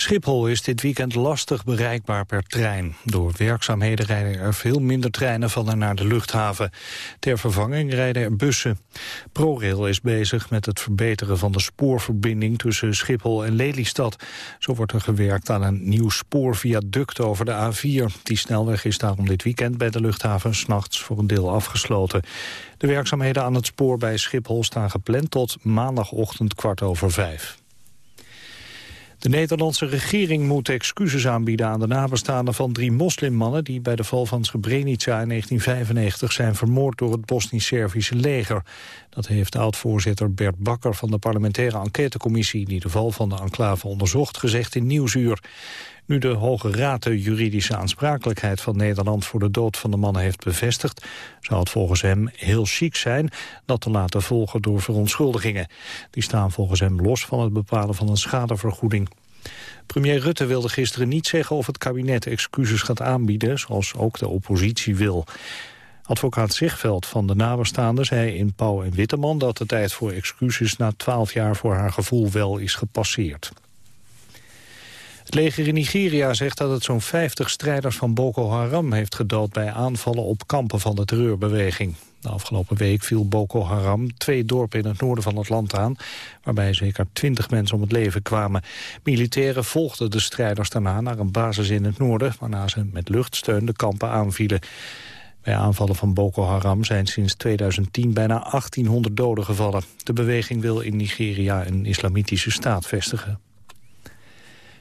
Schiphol is dit weekend lastig bereikbaar per trein. Door werkzaamheden rijden er veel minder treinen van en naar de luchthaven. Ter vervanging rijden er bussen. ProRail is bezig met het verbeteren van de spoorverbinding tussen Schiphol en Lelystad. Zo wordt er gewerkt aan een nieuw spoorviaduct over de A4. Die snelweg is daarom dit weekend bij de luchthaven s'nachts voor een deel afgesloten. De werkzaamheden aan het spoor bij Schiphol staan gepland tot maandagochtend kwart over vijf. De Nederlandse regering moet excuses aanbieden aan de nabestaanden van drie moslimmannen die bij de val van Srebrenica in 1995 zijn vermoord door het Bosnisch-Servische leger. Dat heeft oud-voorzitter Bert Bakker van de parlementaire enquêtecommissie die de val van de enclave onderzocht gezegd in Nieuwsuur. Nu de Hoge Raad de juridische aansprakelijkheid van Nederland voor de dood van de mannen heeft bevestigd, zou het volgens hem heel chic zijn dat te laten volgen door verontschuldigingen. Die staan volgens hem los van het bepalen van een schadevergoeding. Premier Rutte wilde gisteren niet zeggen of het kabinet excuses gaat aanbieden, zoals ook de oppositie wil. Advocaat Zichtveld van de nabestaanden zei in Pauw en Witteman dat de tijd voor excuses na twaalf jaar voor haar gevoel wel is gepasseerd. Het leger in Nigeria zegt dat het zo'n 50 strijders van Boko Haram heeft gedood bij aanvallen op kampen van de terreurbeweging. De afgelopen week viel Boko Haram twee dorpen in het noorden van het land aan... waarbij zeker twintig mensen om het leven kwamen. Militairen volgden de strijders daarna naar een basis in het noorden... waarna ze met luchtsteun de kampen aanvielen. Bij aanvallen van Boko Haram zijn sinds 2010 bijna 1800 doden gevallen. De beweging wil in Nigeria een islamitische staat vestigen.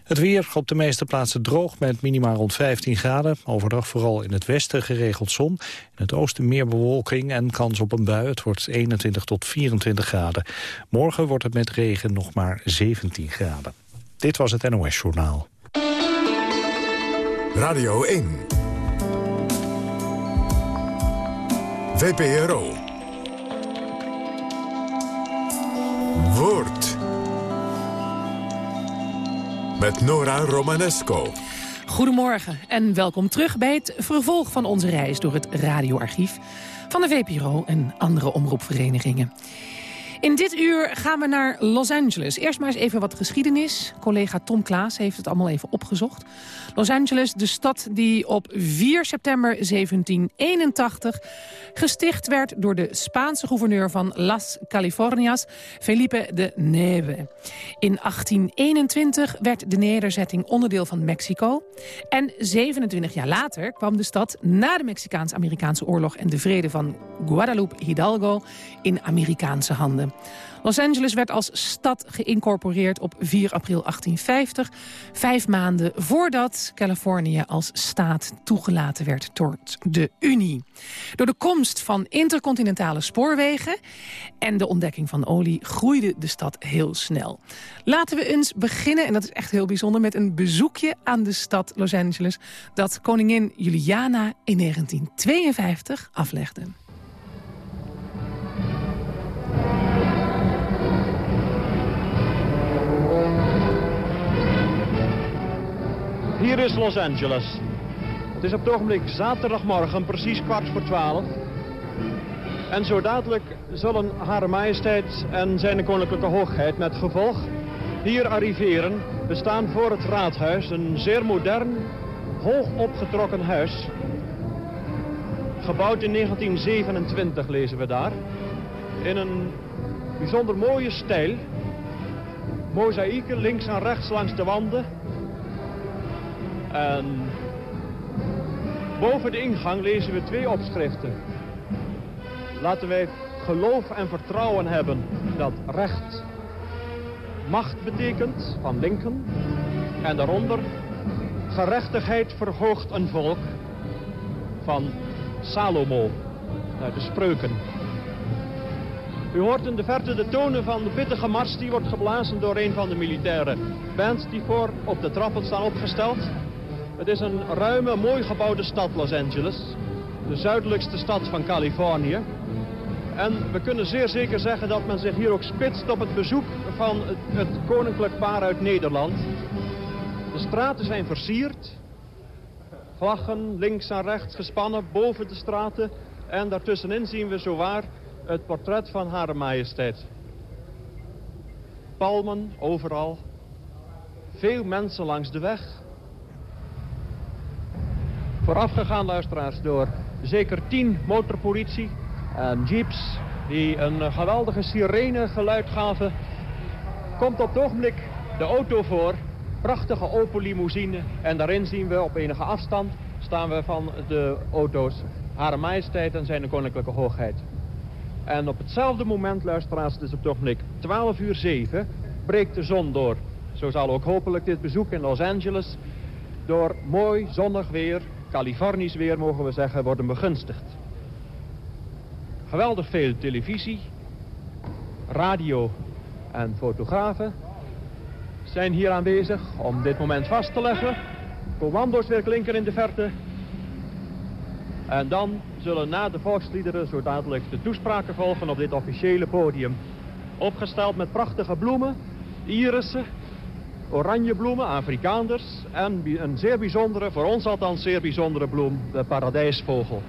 Het weer op de meeste plaatsen droog met minimaal rond 15 graden. Overdag vooral in het westen geregeld zon. In het oosten meer bewolking en kans op een bui. Het wordt 21 tot 24 graden. Morgen wordt het met regen nog maar 17 graden. Dit was het NOS Journaal. Radio 1. VPRO. Woord met Nora Romanesco. Goedemorgen en welkom terug bij het vervolg van onze reis door het radioarchief van de VPRO en andere omroepverenigingen. In dit uur gaan we naar Los Angeles. Eerst maar eens even wat geschiedenis. Collega Tom Klaas heeft het allemaal even opgezocht. Los Angeles, de stad die op 4 september 1781 gesticht werd door de Spaanse gouverneur van Las Californias, Felipe de Neve. In 1821 werd de nederzetting onderdeel van Mexico. En 27 jaar later kwam de stad na de Mexicaans-Amerikaanse oorlog en de vrede van Guadalupe Hidalgo in Amerikaanse handen. Los Angeles werd als stad geïncorporeerd op 4 april 1850. Vijf maanden voordat Californië als staat toegelaten werd tot de Unie. Door de komst van intercontinentale spoorwegen en de ontdekking van olie groeide de stad heel snel. Laten we eens beginnen, en dat is echt heel bijzonder, met een bezoekje aan de stad Los Angeles dat koningin Juliana in 1952 aflegde. Hier is Los Angeles. Het is op het ogenblik zaterdagmorgen, precies kwart voor twaalf. En zo dadelijk zullen Hare Majesteit en zijn koninklijke hoogheid met gevolg hier arriveren. We staan voor het raadhuis, een zeer modern, hoog opgetrokken huis. Gebouwd in 1927 lezen we daar. In een bijzonder mooie stijl. Mozaïeken links en rechts langs de wanden. En boven de ingang lezen we twee opschriften. Laten wij geloof en vertrouwen hebben dat recht macht betekent van Lincoln. En daaronder gerechtigheid verhoogt een volk van Salomo, uit de spreuken. U hoort in de verte de tonen van de pittige mars die wordt geblazen door een van de militaire bands die voor op de trappen staan opgesteld. Het is een ruime, mooi gebouwde stad Los Angeles. De zuidelijkste stad van Californië. En we kunnen zeer zeker zeggen dat men zich hier ook spitst op het bezoek van het, koninklijk paar uit Nederland. De straten zijn versierd. Vlaggen links en rechts gespannen boven de straten. En daartussenin zien we zowaar het portret van Hare Majesteit. palmen overal. Veel mensen langs de weg. Voorafgegaan, luisteraars, door zeker tien motorpolitie en jeeps... die een geweldige sirene geluid gaven... komt op het ogenblik de auto voor. Prachtige Opel limousine. En daarin zien we op enige afstand staan we van de auto's Hare Majesteit en zijn Koninklijke Hoogheid. En op hetzelfde moment, luisteraars, dus op het ogenblik 12 uur 7, breekt de zon door. Zo zal ook hopelijk dit bezoek in Los Angeles door mooi zonnig weer, Californisch weer mogen we zeggen, worden begunstigd. Geweldig veel televisie, radio en fotografen zijn hier aanwezig om dit moment vast te leggen. Commando's weer klinken in de verte. En dan zullen na de volksliederen zo dadelijk de toespraken volgen op dit officiële podium. Opgesteld met prachtige bloemen, irissen, oranjebloemen, Afrikaanders en een zeer bijzondere, voor ons althans zeer bijzondere bloem, de paradijsvogel.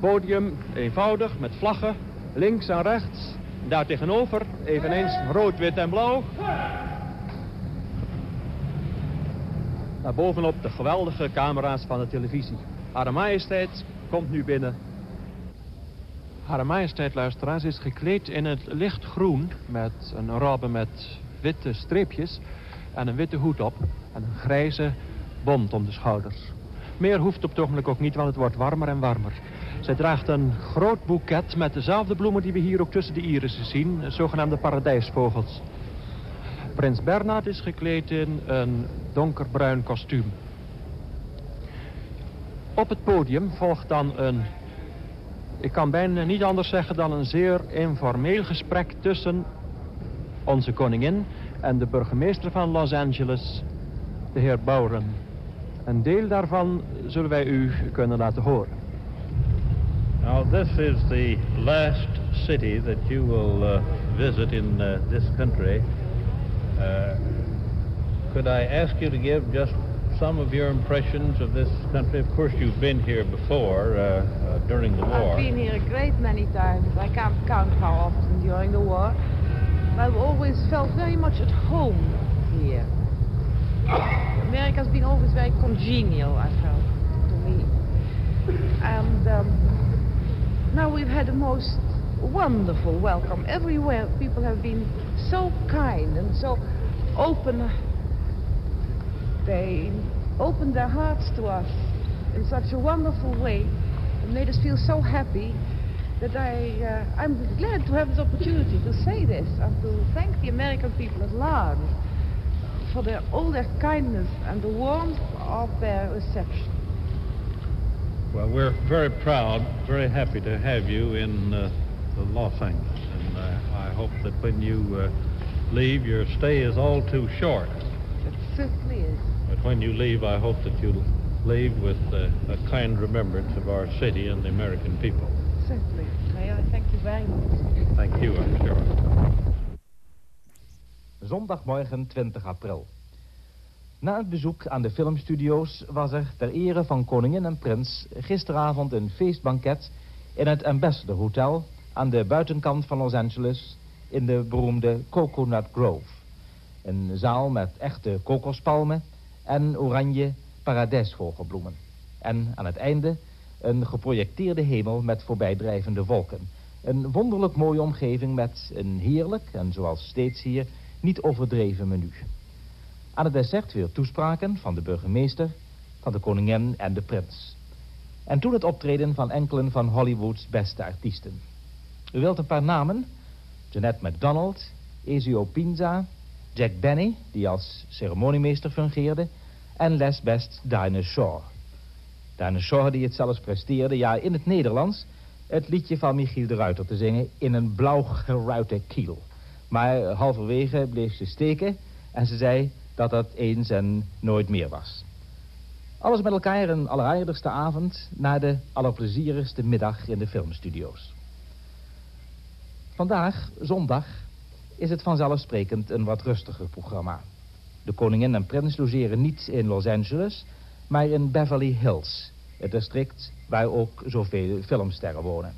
Podium eenvoudig met vlaggen, links en rechts. Daar tegenover eveneens rood, wit en blauw. Daar bovenop de geweldige camera's van de televisie. Hare Majesteit komt nu binnen. Hare Majesteit, luisteraars, is gekleed in het lichtgroen... met een robe met witte streepjes en een witte hoed op... en een grijze bont om de schouders. Meer hoeft op het ogenblik ook niet, want het wordt warmer en warmer. Zij draagt een groot boeket met dezelfde bloemen die we hier ook tussen de irissen zien... zogenaamde paradijsvogels. Prins Bernhard is gekleed in een donkerbruin kostuum. Op het podium volgt dan een... Ik kan bijna niet anders zeggen dan een zeer informeel gesprek tussen onze koningin en de burgemeester van Los Angeles, de heer Bowren. Een deel daarvan zullen wij u kunnen laten horen. Now this is the last city that you will uh, visit in uh, this country. Uh, could I ask you to give just some of your impressions of this country? Of course, you've been here before uh, uh, during the war. I've been here a great many times. I can't count how often during the war. I've always felt very much at home here. America's been always very congenial, I felt, to me. And um, now we've had the most wonderful welcome. Everywhere people have been so kind and so open they opened their hearts to us in such a wonderful way and made us feel so happy that I, uh, I'm glad to have this opportunity to say this and to thank the American people at large for their, all their kindness and the warmth of their reception. Well, we're very proud, very happy to have you in uh, the Los Angeles, and uh, I hope that when you uh, leave, your stay is all too short. It certainly is. But when you leave, I hope that you'll leave with uh, a kind remembrance of our city and the American people. Certainly. May I thank you very much. Thank you, I'm sure. Zondagmorgen 20 april. Na het bezoek aan de filmstudio's was er ter ere van koningin en prins gisteravond een feestbanket in het Ambassador Hotel aan de buitenkant van Los Angeles in de beroemde Coconut Grove. Een zaal met echte kokospalmen en oranje paradijsvogelbloemen. En aan het einde een geprojecteerde hemel met voorbijdrijvende wolken. Een wonderlijk mooie omgeving met een heerlijk, en zoals steeds hier, niet overdreven menu. Aan het dessert weer toespraken van de burgemeester, van de koningin en de prins. En toen het optreden van enkelen van Hollywoods beste artiesten. U wilt een paar namen? Jeanette MacDonald, Ezio Pinza, Jack Benny, die als ceremoniemeester fungeerde... en Les Best Dinah Shaw. Shaw die het zelfs presteerde, ja, in het Nederlands... het liedje van Michiel de Ruiter te zingen in een blauw geruite kiel. Maar halverwege bleef ze steken en ze zei dat dat eens en nooit meer was. Alles met elkaar een alleraardigste avond... na de allerplezierigste middag in de filmstudio's. Vandaag, zondag, is het vanzelfsprekend een wat rustiger programma. De koningin en prins logeren niet in Los Angeles, maar in Beverly Hills, het district waar ook zoveel filmsterren wonen.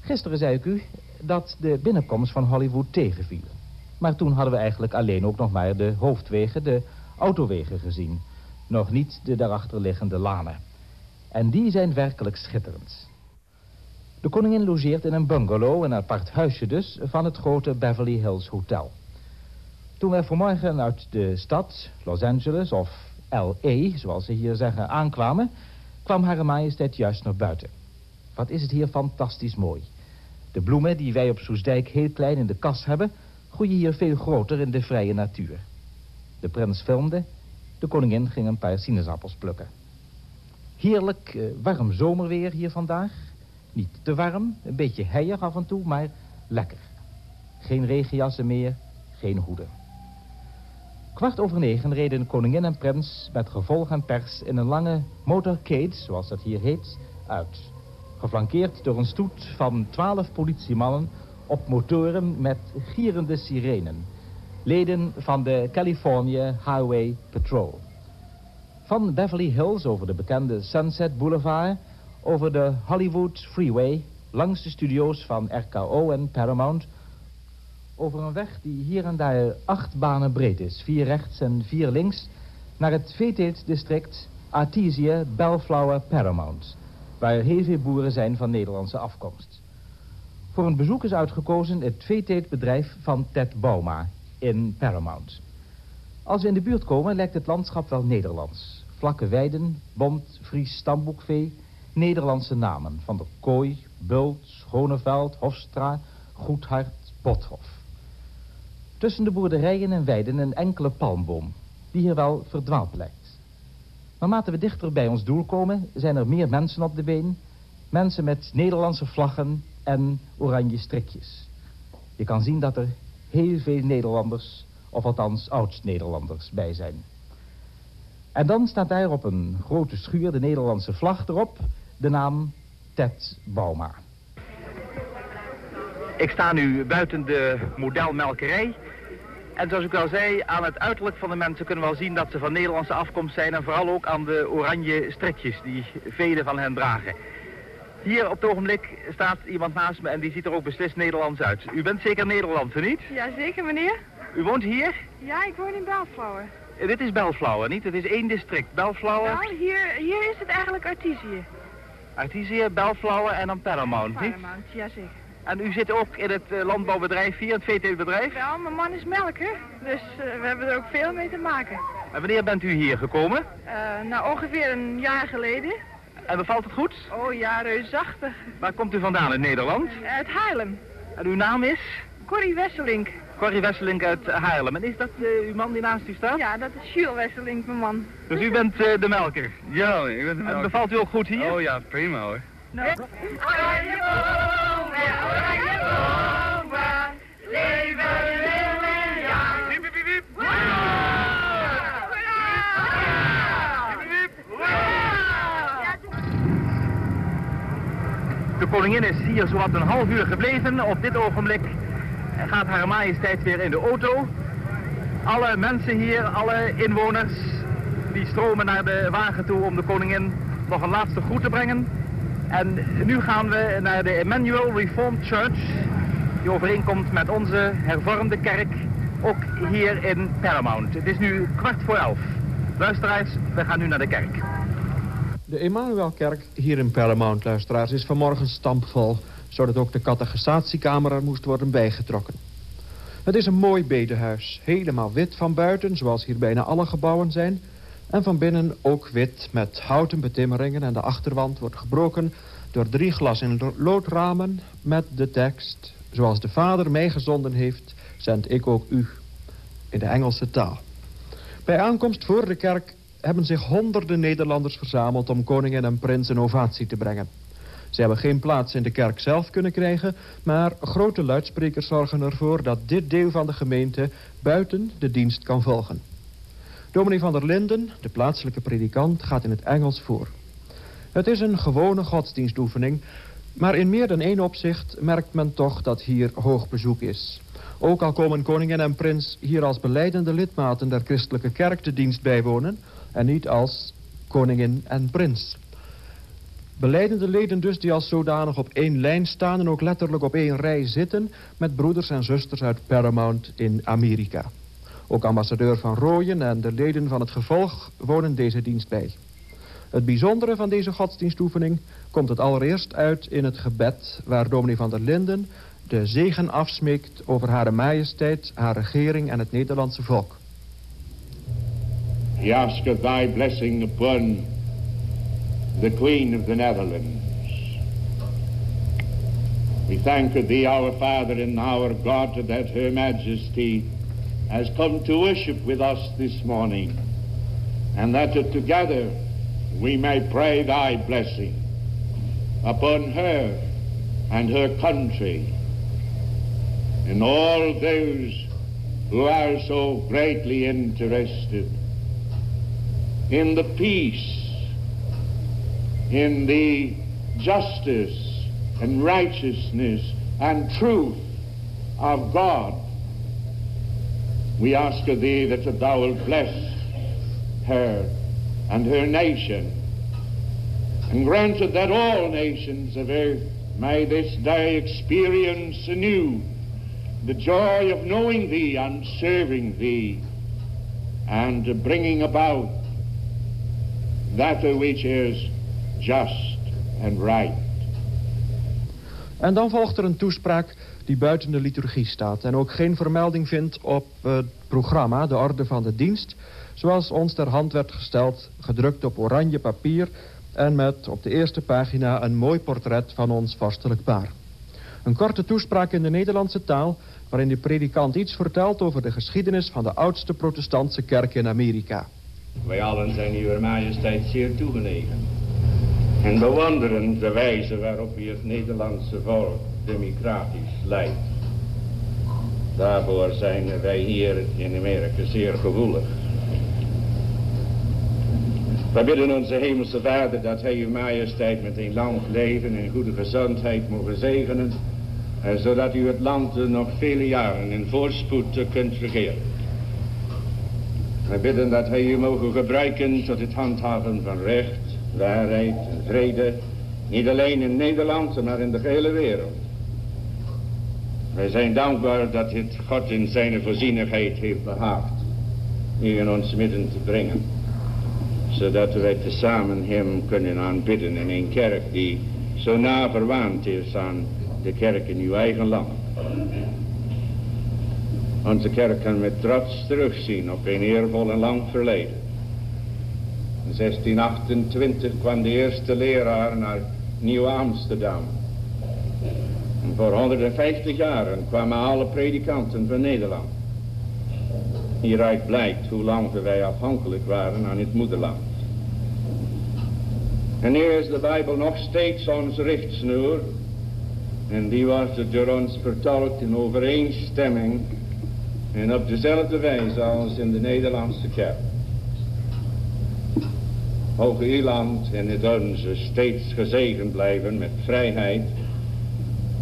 Gisteren zei ik u dat de binnenkomst van Hollywood tegenviel. Maar toen hadden we eigenlijk alleen ook nog maar de hoofdwegen, de autowegen gezien. Nog niet de daarachterliggende lanen. En die zijn werkelijk schitterend. De koningin logeert in een bungalow, een apart huisje dus, van het grote Beverly Hills Hotel. Toen wij vanmorgen uit de stad, Los Angeles of L.A., zoals ze hier zeggen, aankwamen... kwam Hare Majesteit juist naar buiten. Wat is het hier fantastisch mooi. De bloemen die wij op Soesdijk heel klein in de kas hebben... groeien hier veel groter in de vrije natuur. De prins filmde, de koningin ging een paar sinaasappels plukken. Heerlijk eh, warm zomerweer hier vandaag. Niet te warm, een beetje heier af en toe, maar lekker. Geen regenjassen meer, geen hoeden. Kwart over negen reden koningin en prins met gevolg en pers in een lange motorcade, zoals dat hier heet, uit. Geflankeerd door een stoet van twaalf politiemannen op motoren met gierende sirenen. Leden van de California Highway Patrol. Van Beverly Hills over de bekende Sunset Boulevard... over de Hollywood Freeway... langs de studio's van RKO en Paramount... over een weg die hier en daar acht banen breed is... vier rechts en vier links... naar het veeteeltdistrict Artesia Bellflower Paramount... waar heel veel boeren zijn van Nederlandse afkomst. Voor een bezoek is uitgekozen het veeteeltbedrijf van Ted Bauma in Paramount... Als we in de buurt komen lijkt het landschap wel Nederlands. Vlakke weiden, bont, Fries stamboekvee, Nederlandse namen. Van der Kooi, Bult, Schoneveld, Hofstra, Goedhart, Bothof. Tussen de boerderijen en weiden een enkele palmboom, die hier wel verdwaald lijkt. Naarmate we dichter bij ons doel komen, zijn er meer mensen op de been. Mensen met Nederlandse vlaggen en oranje strikjes. Je kan zien dat er heel veel Nederlanders of althans oud-Nederlanders bij zijn. En dan staat daar op een grote schuur de Nederlandse vlag erop, de naam Ted Bauma. Ik sta nu buiten de modelmelkerij. En zoals ik al zei, aan het uiterlijk van de mensen kunnen we wel zien dat ze van Nederlandse afkomst zijn. En vooral ook aan de oranje strekjes die velen van hen dragen. Hier op het ogenblik staat iemand naast me en die ziet er ook beslist Nederlands uit. U bent zeker Nederlandse, niet? Ja, zeker meneer. U woont hier? Ja, ik woon in Belflower. Eh, Dit is Belflower, niet? Het is één district. Belflower, Nou, hier, hier is het eigenlijk Artesië. Artesia, Belflower en dan Paramount, niet? Paramount, jazeker. En u zit ook in het eh, landbouwbedrijf hier, het veeteeltbedrijf? Wel, mijn man is melker, dus eh, we hebben er ook veel mee te maken. En wanneer bent u hier gekomen? Eh, nou, ongeveer een jaar geleden. En bevalt het goed? Oh ja, reusachtig. Waar komt u vandaan in Nederland? Uit Haarlem. En uw naam is? Corrie Wesselink. Corrie Wesseling uit Haarlem. En is dat eh, uw man die naast u staat? Ja, dat is Jules Wesselink, mijn man. Dus u bent eh, de melker? Ja, ik ben de En melk. bevalt u ook goed hier? Oh ja, prima hoor. Nou. Koningin is hier zowat een half uur gebleven. Op dit ogenblik gaat haar majesteit weer in de auto. Alle mensen hier, alle inwoners, die stromen naar de wagen toe om de koningin nog een laatste groet te brengen. En nu gaan we naar de Emmanuel Reformed Church, die overeenkomt met onze hervormde kerk, ook hier in Paramount. Het is nu kwart voor elf. Luisteraars, we gaan nu naar de kerk. De Emmanuelkerk hier in Paramount, luisteraars, is vanmorgen stampvol... zodat ook de catechisatiekamer er moest worden bijgetrokken. Het is een mooi bedehuis, helemaal wit van buiten... zoals hier bijna alle gebouwen zijn... en van binnen ook wit met houten betimmeringen... en de achterwand wordt gebroken door drie glas in loodramen... met de tekst... zoals de Vader mij gezonden heeft, zend ik ook u... in de Engelse taal. Bij aankomst voor de kerk hebben zich honderden Nederlanders verzameld om koningin en prins een ovatie te brengen. Ze hebben geen plaats in de kerk zelf kunnen krijgen, maar grote luidsprekers zorgen ervoor dat dit deel van de gemeente buiten de dienst kan volgen. Dominee van der Linden, de plaatselijke predikant, gaat in het Engels voor. Het is een gewone godsdienstoefening, maar in meer dan één opzicht merkt men toch dat hier hoog bezoek is. Ook al komen koningin en prins hier als beleidende lidmaten der christelijke kerk de dienst bijwonen en niet als koningin en prins. Beleidende leden dus die als zodanig op één lijn staan... en ook letterlijk op één rij zitten... met broeders en zusters uit Paramount in Amerika. Ook ambassadeur Van Rooyen en de leden van het gevolg wonen deze dienst bij. Het bijzondere van deze godsdienstoefening komt het allereerst uit in het gebed... waar dominee van der Linden de zegen afsmeekt over Hare Majesteit, haar regering en het Nederlandse volk. He asketh thy blessing upon the Queen of the Netherlands. We thank thee, our Father and our God, that her Majesty has come to worship with us this morning, and that together we may pray thy blessing upon her and her country, and all those who are so greatly interested in the peace, in the justice and righteousness and truth of God. We ask of thee that thou wilt bless her and her nation, and grant that all nations of earth may this day experience anew the joy of knowing thee and serving thee, and bringing about that which is just and right. En dan volgt er een toespraak die buiten de liturgie staat... en ook geen vermelding vindt op het programma, de orde van de dienst... zoals ons ter hand werd gesteld, gedrukt op oranje papier... en met op de eerste pagina een mooi portret van ons vorstelijk paar. Een korte toespraak in de Nederlandse taal... waarin de predikant iets vertelt over de geschiedenis van de oudste protestantse kerk in Amerika. Wij allen zijn uw majesteit zeer toegenegen. En bewonderen de wijze waarop u het Nederlandse volk democratisch leidt. Daarvoor zijn wij hier in Amerika zeer gevoelig. Wij bidden onze hemelse vader dat hij uw majesteit met een lang leven en goede gezondheid mogen zegenen. Zodat u het land nog vele jaren in voorspoed kunt regeren. Wij bidden dat hij u mogen gebruiken tot het handhaven van recht, waarheid en vrede. Niet alleen in Nederland, maar in de hele wereld. Wij zijn dankbaar dat dit God in zijn voorzienigheid heeft behaagd. U in ons midden te brengen. Zodat wij tezamen hem kunnen aanbidden in een kerk die zo na verwaand is aan de kerk in uw eigen land. Onze kerk kan met trots terugzien op een eervol en lang verleden. In 1628 kwam de eerste leraar naar Nieuw-Amsterdam. En voor 150 jaren kwamen alle predikanten van Nederland. Hieruit blijkt hoe lang wij afhankelijk waren aan het moederland. En nu is de Bijbel nog steeds ons richtsnoer. En die wordt door ons vertolkt in overeenstemming en op dezelfde wijze als in de Nederlandse kerk. Mogen uw land en het onze steeds gezegend blijven met vrijheid.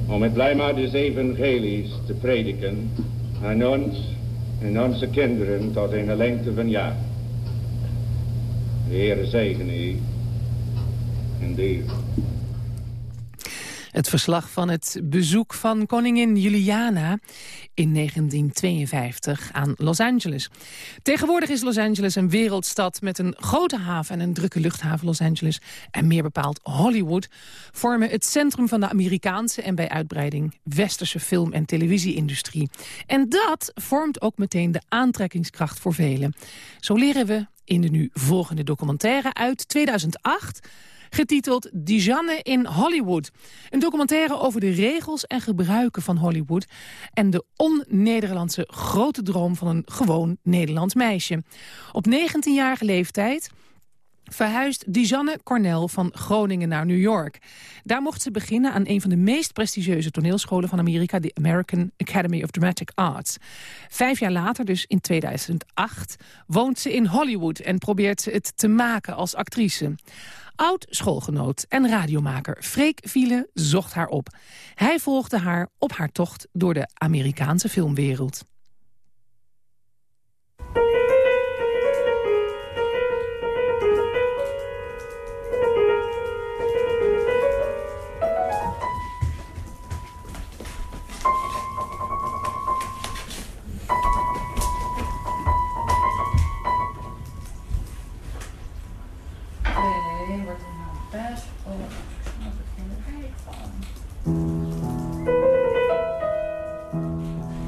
Om met blijma des evangelies te prediken aan ons en onze kinderen tot een lengte van jaar. De Heer zegen u en de het verslag van het bezoek van koningin Juliana in 1952 aan Los Angeles. Tegenwoordig is Los Angeles een wereldstad met een grote haven en een drukke luchthaven Los Angeles en meer bepaald Hollywood vormen het centrum van de Amerikaanse en bij uitbreiding westerse film- en televisieindustrie. En dat vormt ook meteen de aantrekkingskracht voor velen. Zo leren we in de nu volgende documentaire uit 2008 getiteld Dijanne in Hollywood. Een documentaire over de regels en gebruiken van Hollywood... en de on-Nederlandse grote droom van een gewoon Nederlands meisje. Op 19-jarige leeftijd verhuist Dijanne Cornel van Groningen naar New York. Daar mocht ze beginnen aan een van de meest prestigieuze toneelscholen van Amerika... de American Academy of Dramatic Arts. Vijf jaar later, dus in 2008, woont ze in Hollywood... en probeert ze het te maken als actrice. Oud-schoolgenoot en radiomaker Freek Viele zocht haar op. Hij volgde haar op haar tocht door de Amerikaanse filmwereld.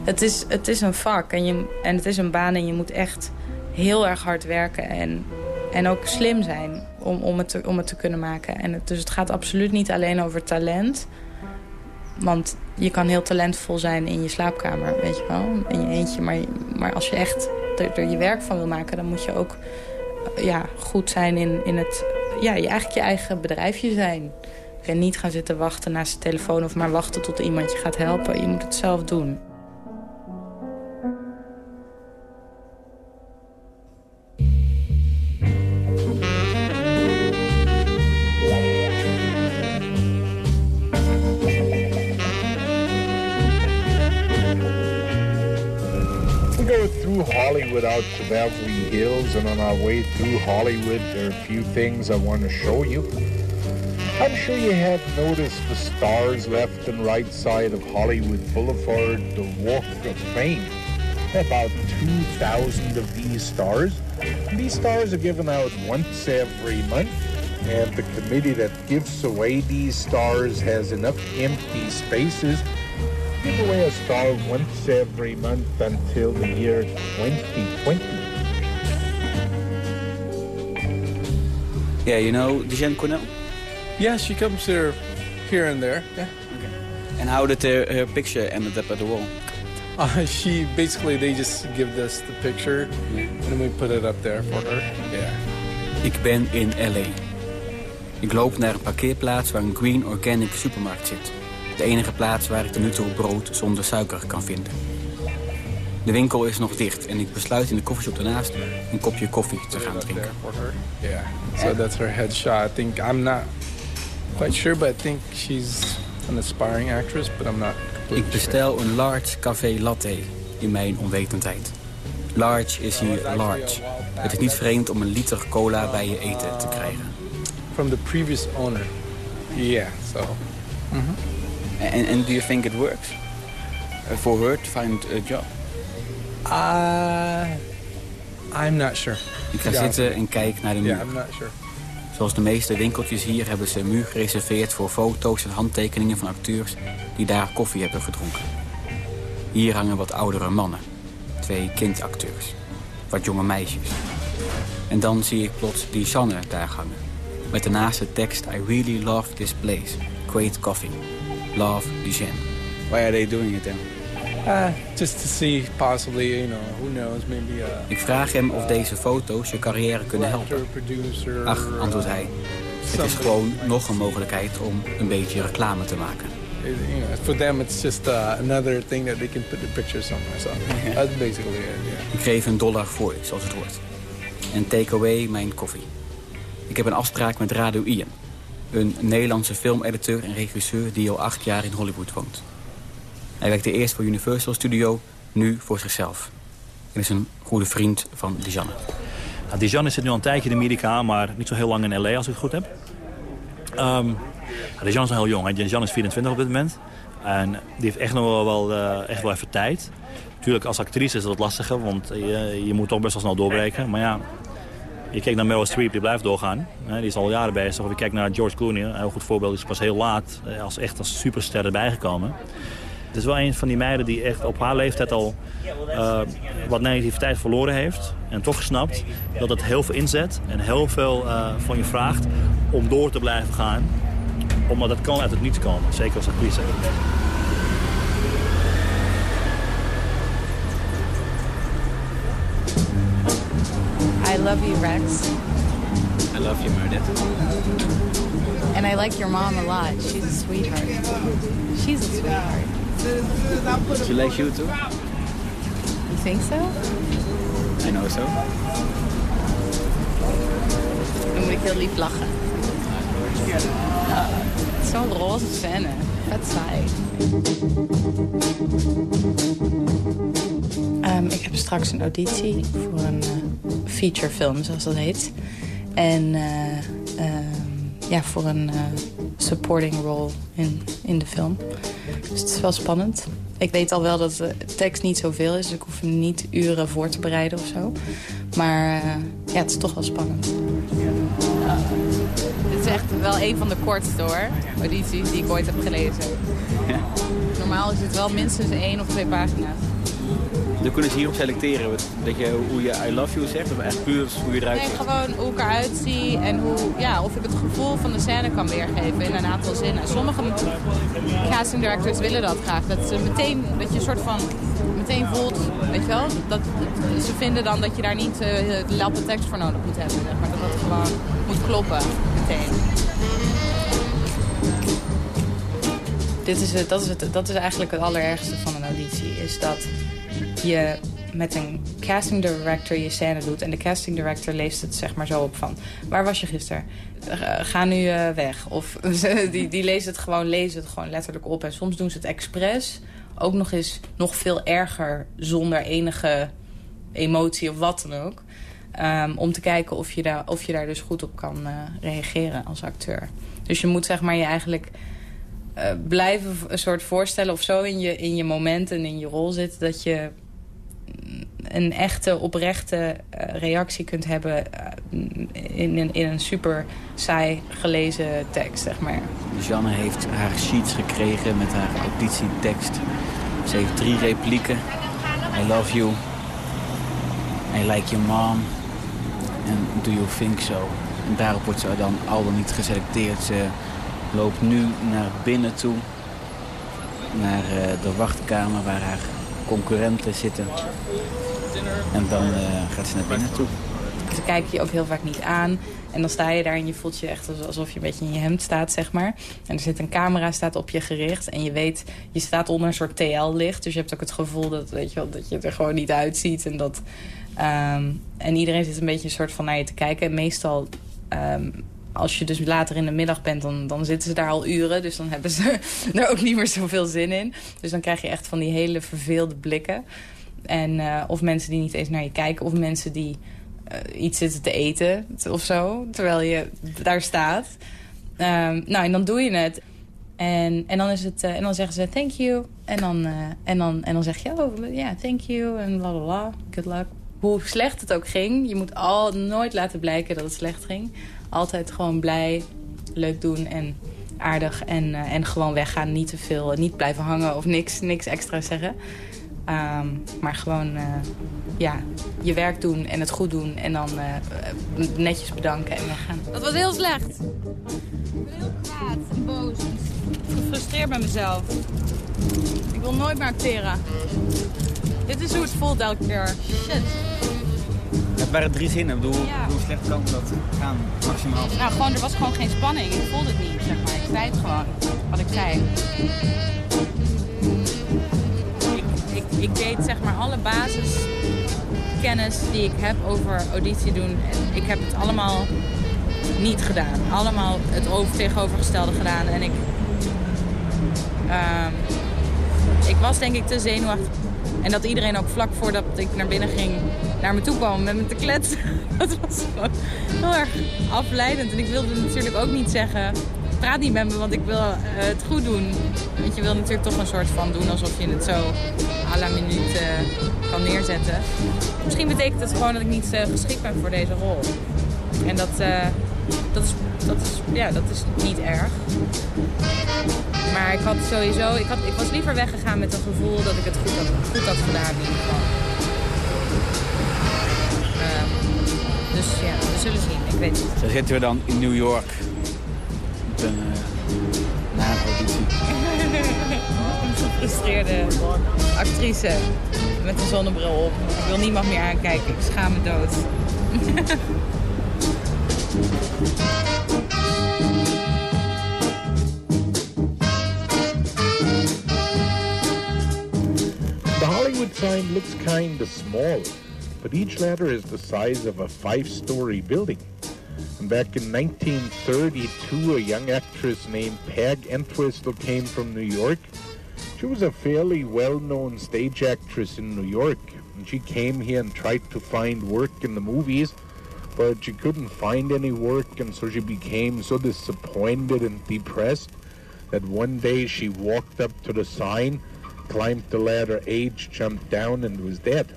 Het is, het is een vak en, je, en het is een baan en je moet echt heel erg hard werken en, en ook slim zijn om, om, het te, om het te kunnen maken. En dus het gaat absoluut niet alleen over talent. Want je kan heel talentvol zijn in je slaapkamer, weet je wel, in je eentje. Maar, maar als je echt er, er je werk van wil maken, dan moet je ook ja, goed zijn in, in het... Ja, je, eigenlijk je eigen bedrijfje zijn. En niet gaan zitten wachten naast de telefoon... of maar wachten tot iemand je gaat helpen. Je moet het zelf doen. Hollywood out to Beverly Hills, and on our way through Hollywood, there are a few things I want to show you. I'm sure you have noticed the stars left and right side of Hollywood Boulevard, the Walk of Fame. About 2,000 of these stars. These stars are given out once every month, and the committee that gives away these stars has enough empty spaces give away a star once every month until the year 2020. Yeah, you know Dijon Cornell? Yeah, she comes here, here and there. Yeah. Okay. And how did her, her picture ended up at the wall? Uh, she basically they just give us the picture and we put it up there for her. Yeah. Ik ben in LA. Ik loop naar een parkeerplaats waar een Green Organic supermarkt zit. De enige plaats waar ik de toe brood zonder suiker kan vinden. De winkel is nog dicht en ik besluit in de koffieshop daarnaast een kopje koffie te gaan drinken. Yeah, so that's her headshot. I think I'm not quite sure, but I think she's an aspiring actress, but I'm not Ik bestel een large café latte in mijn onwetendheid. Large is hier large. Het is niet vreemd om een liter cola bij je eten te krijgen. From the previous owner. Yeah, so. Mm -hmm. And, and do you think it works uh, for her to find a job? Uh, I'm not sure. Ik ga zitten en kijk naar de muur. Yeah, I'm not sure. Zoals de meeste winkeltjes hier hebben ze een muur gereserveerd voor foto's en handtekeningen van acteurs die daar koffie hebben gedronken. Hier hangen wat oudere mannen, twee kindacteurs, wat jonge meisjes. En dan zie ik plots die Sanne daar hangen, met de naaste tekst I really love this place, great coffee. Love Duchenne. Why are they doing it then? Uh, just to see possibly, you know, who knows, maybe... Uh, Ik vraag hem of deze foto's je carrière kunnen helpen. Ach, antwoordt hij. Het is gewoon nog een mogelijkheid om een beetje reclame te maken. For them it's just uh, another thing that they can put the picture somewhere. So that's basically it. Ik geef een dollar voor zoals het hoort. En take away mijn koffie. Ik heb een afspraak met Radio Ian. Een Nederlandse filmediteur en regisseur die al acht jaar in Hollywood woont. Hij werkte eerst voor Universal Studio, nu voor zichzelf. En is een goede vriend van Dijanne. Nou, Dijanne zit nu al een tijdje in Amerika, maar niet zo heel lang in L.A. als ik het goed heb. Um, is nog heel jong. Dijanne is 24 op dit moment. En die heeft echt nog wel, uh, echt wel even tijd. Natuurlijk, als actrice is dat lastiger, want je, je moet toch best wel snel doorbreken. Maar ja, je kijkt naar Meryl Streep, die blijft doorgaan. Die is al jaren bezig. Of je kijkt naar George Clooney, een heel goed voorbeeld. Die is pas heel laat eh, als echt als superster erbij gekomen. Het is wel een van die meiden die echt op haar leeftijd al uh, wat negativiteit verloren heeft. En toch snapt dat het heel veel inzet en heel veel uh, van je vraagt om door te blijven gaan. Omdat het kan uit het niets komen, zeker als actrice. I love you, Rex. I love you, Meredith. And I like your mom a lot. She's a sweetheart. She's a sweetheart. She likes you too? You think so? I know so. Dan moet ik heel lief lachen. Zo'n roze scène. Vet saai. Um, ik heb straks een auditie voor een uh, featurefilm, zoals dat heet. En uh, uh, ja, voor een supporting role in, in de film. Dus het is wel spannend. Ik weet al wel dat de tekst niet zoveel is, dus ik hoef hem niet uren voor te bereiden of zo. Maar ja, het is toch wel spannend. Dit is echt wel een van de kortste hoor, audities die ik ooit heb gelezen. Normaal is het wel minstens één of twee pagina's. Dan kunnen ze hierop selecteren. Dat je, hoe je I love you zegt, of echt puur hoe je eruit Nee, ziet. gewoon hoe ik eruit zie en hoe, ja, of ik het gevoel van de scène kan weergeven in een aantal zinnen. Sommige casting directors willen dat graag. Dat, ze meteen, dat je een soort van meteen voelt, weet je wel, dat, ze vinden dan dat je daar niet eh lappe tekst voor nodig moet hebben. Zeg maar dat dat gewoon moet kloppen, meteen. Dit is het, dat, is het, dat is eigenlijk het allerergste van een auditie. Is dat je met een casting director je scène doet. En de casting director leest het zeg maar zo op van... Waar was je gisteren? Eh, ga nu eh, weg. Of die, die lezen het gewoon, lezen het gewoon letterlijk op. En soms doen ze het expres. Ook nog eens nog veel erger zonder enige emotie of wat dan ook. Ehm, om te kijken of je, daar, of je daar dus goed op kan eh, reageren als acteur. Dus je moet zeg maar je eigenlijk blijven een soort voorstellen of zo in je, in je moment en in je rol zit. Dat je een echte, oprechte eh, reactie kunt hebben eh, in, in, in een super saai gelezen tekst, zeg maar. Janne heeft haar sheets gekregen met haar auditietekst. Ze heeft drie replieken. I love you. I like your mom. En do you think so? En daarop wordt ze dan al dan niet geselecteerd. Ze loopt nu naar binnen toe. Naar eh, de wachtkamer waar haar concurrenten zitten. En dan eh, gaat ze naar binnen toe. Ze kijken je ook heel vaak niet aan. En dan sta je daar en je voelt je echt als- alsof je een beetje in je hemd staat, zeg maar. En er zit een camera staat op je gericht. En je weet, je staat onder een soort TL-licht. Dus je hebt ook het gevoel dat, weet je, wel, dat je er gewoon niet uitziet. En, dat, ehm, en iedereen zit een beetje een soort van naar je te kijken. En meestal, ehm, als je dus later in de middag bent, dan, dan zitten ze daar al uren. Dus dan hebben ze er ook niet meer zoveel zin in. Dus dan krijg je echt van die hele verveelde blikken. En, eh, of mensen die niet eens naar je kijken. Of mensen die eh, iets zitten te eten of zo. Terwijl je daar staat. Ehm, nou, en dan doe je het. En, en, dan is het, eh, en dan zeggen ze thank you. En dan, en dan, en dan zeg je, oh ja, thank you. En bla bla bla, good luck. Hoe slecht het ook ging. Je moet al nooit laten blijken dat het slecht ging. Altijd gewoon blij, leuk doen en aardig. En, en gewoon weggaan. Niet te veel, niet blijven hangen of niks, niks extra zeggen. Ehm, maar gewoon eh, ja, je werk doen en het goed doen. En dan eh, netjes bedanken en weggaan. Dat was heel slecht. Ik ben heel kwaad en boos. Gefrustreerd met mezelf. Ik wil nooit meer acteren. Dit is hoe het voelt elke keer. Shit. Het waren drie zinnen. Ik bedoel, Ja. hoe slecht kan dat gaan maximaal? Nou, gewoon, er was gewoon geen spanning. Ik voelde het niet, zeg maar. Ik zei het gewoon, wat ik zei. Ik, deed zeg maar alle basiskennis die ik heb over auditie doen. En ik heb het allemaal niet gedaan. Allemaal het over tegenovergestelde gedaan. En ik... ehm, ik was denk ik te zenuwachtig. En dat iedereen ook vlak voordat ik naar binnen ging naar me toe kwam met me te kletsen. Dat was gewoon heel erg afleidend. En ik wilde natuurlijk ook niet zeggen, praat niet met me, want ik wil eh, het goed doen. Want je wil natuurlijk toch een soort van doen alsof je het zo à la minuut eh, kan neerzetten. Misschien betekent het gewoon dat ik niet eh, geschikt ben voor deze rol. En dat, dat, is, dat, is, ja, dat is niet erg. Maar ik had sowieso, ik, had, ik was liever weggegaan met het gevoel dat ik het goed had, goed had gedaan in ieder geval. Ehm, dus ja, we zullen zien. Ik weet niet. Zo zitten we dan in New York. Met een, eh, na een auditie. Een gefrustreerde actrice met een zonnebril op. Ik wil niemand meer aankijken. Ik schaam me dood. The Hollywood sign looks kinda small, but each letter is the size of a five-story building. And back in 1932, a young actress named Peg Entwistle came from New York. She was a fairly well-known stage actress in New York, and she came here and tried to find work in the movies, but she couldn't find any work, and so she became so disappointed and depressed that one day she walked up to the sign, climbed the ladder H, jumped down, and was dead.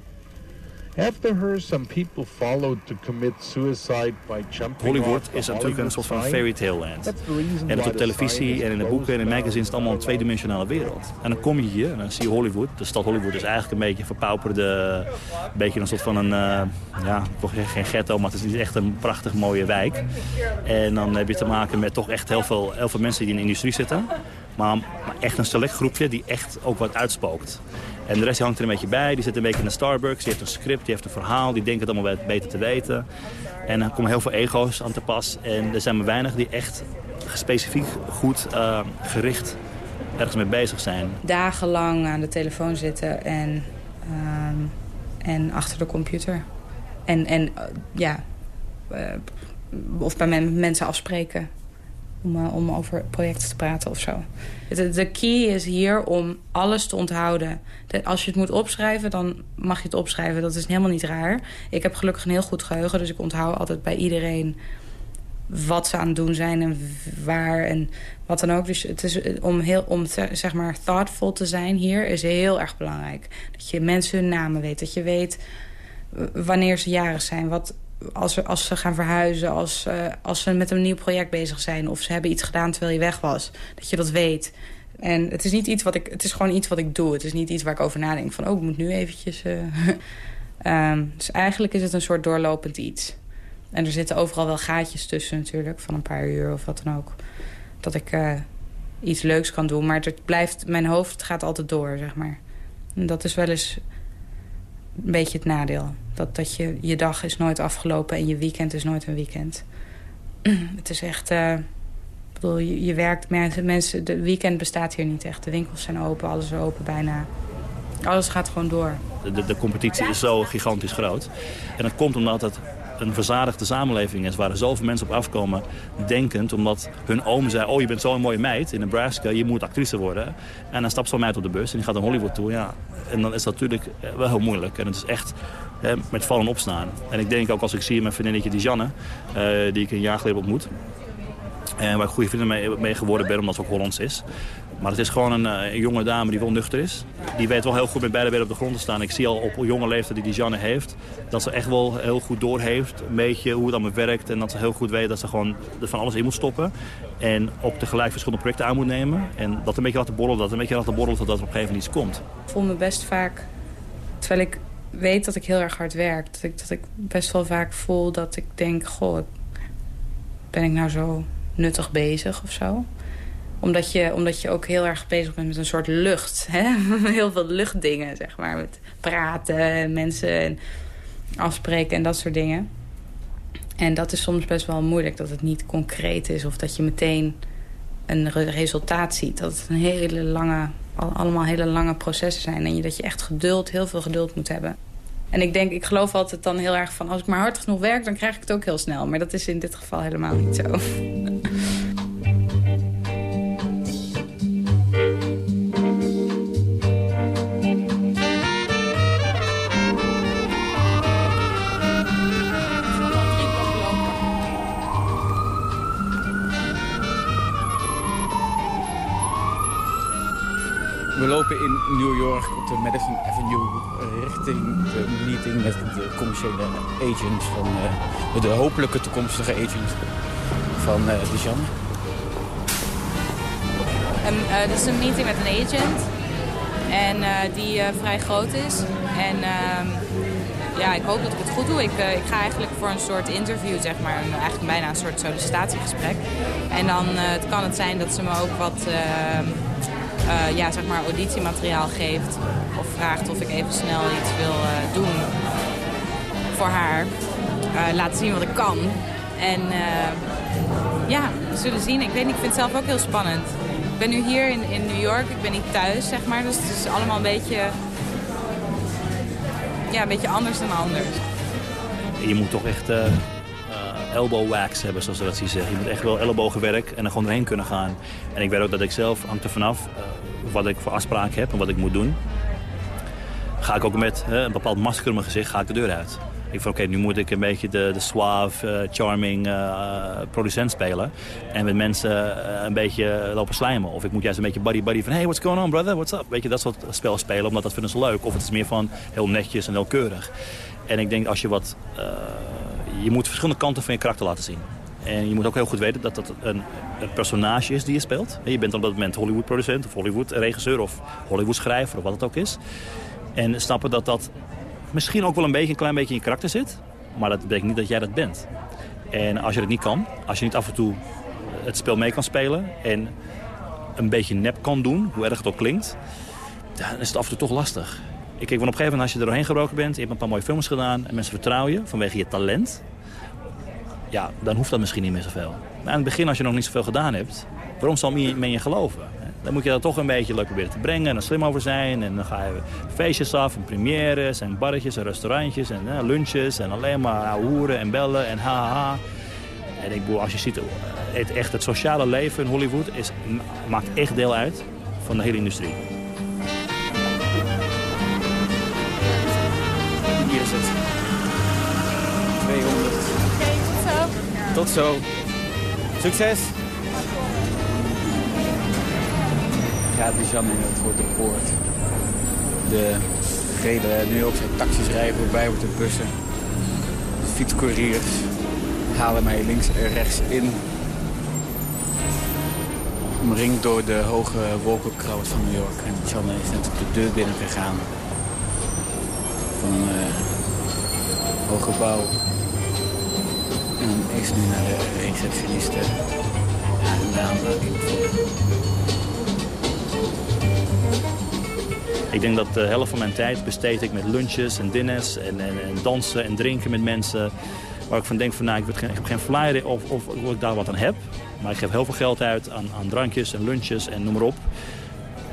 After her, some people followed to commit suicide by jumping Hollywood is natuurlijk een soort van fairy tale land. En dat op televisie en in de boeken en in magazines is het allemaal een tweedimensionale wereld. En dan kom je hier en dan zie je Hollywood. De stad Hollywood is eigenlijk een beetje verpauperde, een beetje een soort van een, eh, ja, toch geen ghetto, maar het is echt een prachtig mooie wijk. En dan heb je te maken met toch echt heel veel, heel veel mensen die in de industrie zitten. Maar, maar echt een select groepje die echt ook wat uitspookt. En de rest hangt er een beetje bij. Die zit een beetje in de Starbucks. Die heeft een script, die heeft een verhaal. Die denken het allemaal be- beter te weten. En er komen heel veel ego's aan te pas. En er zijn maar weinig die echt specifiek goed eh, gericht ergens mee bezig zijn. Dagenlang aan de telefoon zitten en, ehm, en achter de computer. En, en eh, ja, eh, of bij men- mensen afspreken om, eh, om over projecten te praten of zo. De, key is hier om alles te onthouden. De- als je het moet opschrijven, dan mag je het opschrijven. Dat is helemaal niet raar. Ik heb gelukkig een heel goed geheugen, dus ik onthoud altijd bij iedereen wat ze aan het doen zijn en waar en wat dan ook. Dus het is om, heel, om zeg maar thoughtful te zijn hier is heel erg belangrijk. Dat je mensen hun namen weet, dat je weet eh, wanneer ze jarig zijn, wat, als, ze, als ze gaan verhuizen, als, eh, als ze met een nieuw project bezig zijn... of ze hebben iets gedaan terwijl je weg was, dat je dat weet. En het is, niet iets wat ik, het is gewoon iets wat ik doe. Het is niet iets waar ik over nadenk van... oh, ik moet nu eventjes... eh, Ehm, dus eigenlijk is het een soort doorlopend iets. En er zitten overal wel gaatjes tussen natuurlijk, van een paar uur of wat dan ook. Dat ik eh, iets leuks kan doen, maar het blijft, mijn hoofd gaat altijd door, zeg maar. En dat is wel eens een beetje het nadeel. Dat, dat je, je dag is nooit afgelopen en je weekend is nooit een weekend. het is echt... eh, ik bedoel, je, je werkt... Mensen, mensen, de weekend bestaat hier niet echt. De winkels zijn open, alles is open bijna. Alles gaat gewoon door. De, de, de competitie is zo gigantisch groot. En dat komt omdat het een verzadigde samenleving is... waar er zoveel mensen op afkomen denkend... omdat hun oom zei, oh je bent zo'n mooie meid in Nebraska... je moet actrice worden. En dan stapt zo'n meid op de bus en die gaat naar Hollywood toe. Ja. En dan is dat natuurlijk eh, wel heel moeilijk. En het is echt met vallen en opstaan. En ik denk ook als ik zie mijn vriendinnetje Dijanne... eh die ik een jaar geleden ontmoet... En waar ik goede vrienden mee, mee geworden ben, omdat ze ook Hollands is. Maar het is gewoon een, eh, een jonge dame die wel nuchter is. Die weet wel heel goed met beide benen op de grond te staan. Ik zie al op jonge leeftijd die die Janne heeft... dat ze echt wel heel goed doorheeft, een beetje hoe het allemaal werkt. En dat ze heel goed weet dat ze gewoon er van alles in moet stoppen. En ook tegelijk verschillende projecten aan moet nemen. En dat een beetje laten borrelen, dat een beetje laten borrelen... totdat er op een gegeven moment iets komt. Ik voel me best vaak, terwijl ik weet dat ik heel erg hard werk... dat ik, dat ik best wel vaak voel dat ik denk... goh, ben ik nou zo nuttig bezig of zo? Omdat je, omdat je ook heel erg bezig bent met een soort lucht. Hè? Heel veel luchtdingen, zeg maar. Met praten en mensen en afspreken en dat soort dingen. En dat is soms best wel moeilijk, dat het niet concreet is... of dat je meteen een re- resultaat ziet. Dat het een hele lange, al- allemaal hele lange processen zijn. En dat je echt geduld, heel veel geduld moet hebben. En ik denk, ik geloof altijd dan heel erg van... als ik maar hard genoeg werk, dan krijg ik het ook heel snel. Maar dat is in dit geval helemaal niet zo. We lopen in New York op de Madison Avenue richting de meeting met de commerciële agent van eh, de hopelijke toekomstige agent van eh Dijan. En, eh, dit is een meeting met een agent. En eh, die eh, vrij groot is. En ehm, ja, ik hoop dat ik het goed doe. Ik, eh, ik ga eigenlijk voor een soort interview, zeg maar. Eigenlijk bijna een soort sollicitatiegesprek. En dan eh, het kan het zijn dat ze me ook wat eh, ja, zeg maar auditiemateriaal geeft. Of vraagt of ik even snel iets wil eh, doen voor haar. Eh, laten zien wat ik kan. En ja, we zullen zien. Ik weet niet, ik vind het zelf ook heel spannend. Ik ben nu hier in, in New York. Ik ben niet thuis, zeg maar. Dus het is allemaal een beetje... Ja, een beetje anders dan anders. Je moet toch echt elbow wax hebben, zoals ze dat zeggen. Je moet echt wel ellebogenwerk en er gewoon erheen kunnen gaan. En ik weet ook dat ik zelf, hangt er vanaf, wat ik voor afspraak heb en wat ik moet doen. Ga ik ook met hè, een bepaald masker op mijn gezicht, ga ik de deur uit. Ik van oké, nu moet ik een beetje de, de suave, eh, charming eh, producent spelen. En met mensen eh, een beetje lopen slijmen. Of ik moet juist een beetje buddy-buddy van... Hey, what's going on, brother? What's up? Weet je, dat soort spel spelen, omdat dat vinden ze leuk. Of het is meer van heel netjes en heel keurig. En ik denk als je wat... je moet verschillende kanten van je karakter laten zien. En je moet ook heel goed weten dat dat een, een personage is die je speelt. Je bent op dat moment Hollywood-producent of Hollywood-regisseur of Hollywood-schrijver of wat het ook is. En snappen dat dat misschien ook wel een beetje een klein beetje in je karakter zit. Maar dat betekent niet dat jij dat bent. En als je dat niet kan, als je niet af en toe het spel mee kan spelen... en een beetje nep kan doen, hoe erg het ook klinkt... dan is het af en toe toch lastig. Ik kijk, want op een gegeven moment als je er doorheen gebroken bent... je hebt een paar mooie films gedaan en mensen vertrouwen je vanwege je talent... ja, dan hoeft dat misschien niet meer zoveel. Maar aan het begin, als je nog niet zoveel gedaan hebt... waarom zal men je- geloven? Dan moet je dat toch een beetje leuk proberen te brengen en er slim over zijn. En dan ga je feestjes af en premières en barretjes en restaurantjes en eh, lunches. En alleen maar hoeren en bellen en ha ha, ha. En ik bedoel, als je ziet, het, echt het sociale leven in Hollywood is, maakt echt deel uit van de hele industrie. Tot zo. Succes! Ja, Dijan het wordt de poort. De gele New Yorkse taxis rijden voorbij met de bussen. De fietscouriers halen mij links en rechts in. Omringd door de hoge wolkenkrabbers van New York. En Janne is net de deur binnen gegaan. Van een eh, hoog gebouw. En is nu naar de receptioniste. En laat ik Ik denk dat de helft van mijn tijd besteed ik met lunches en dinners en, en, en dansen en drinken met mensen. Waar ik van denk van nou, ik, geen- ik heb geen flyer of, of, ik daar wat aan heb. Maar ik geef heel veel geld uit aan, aan drankjes en lunches en noem maar op.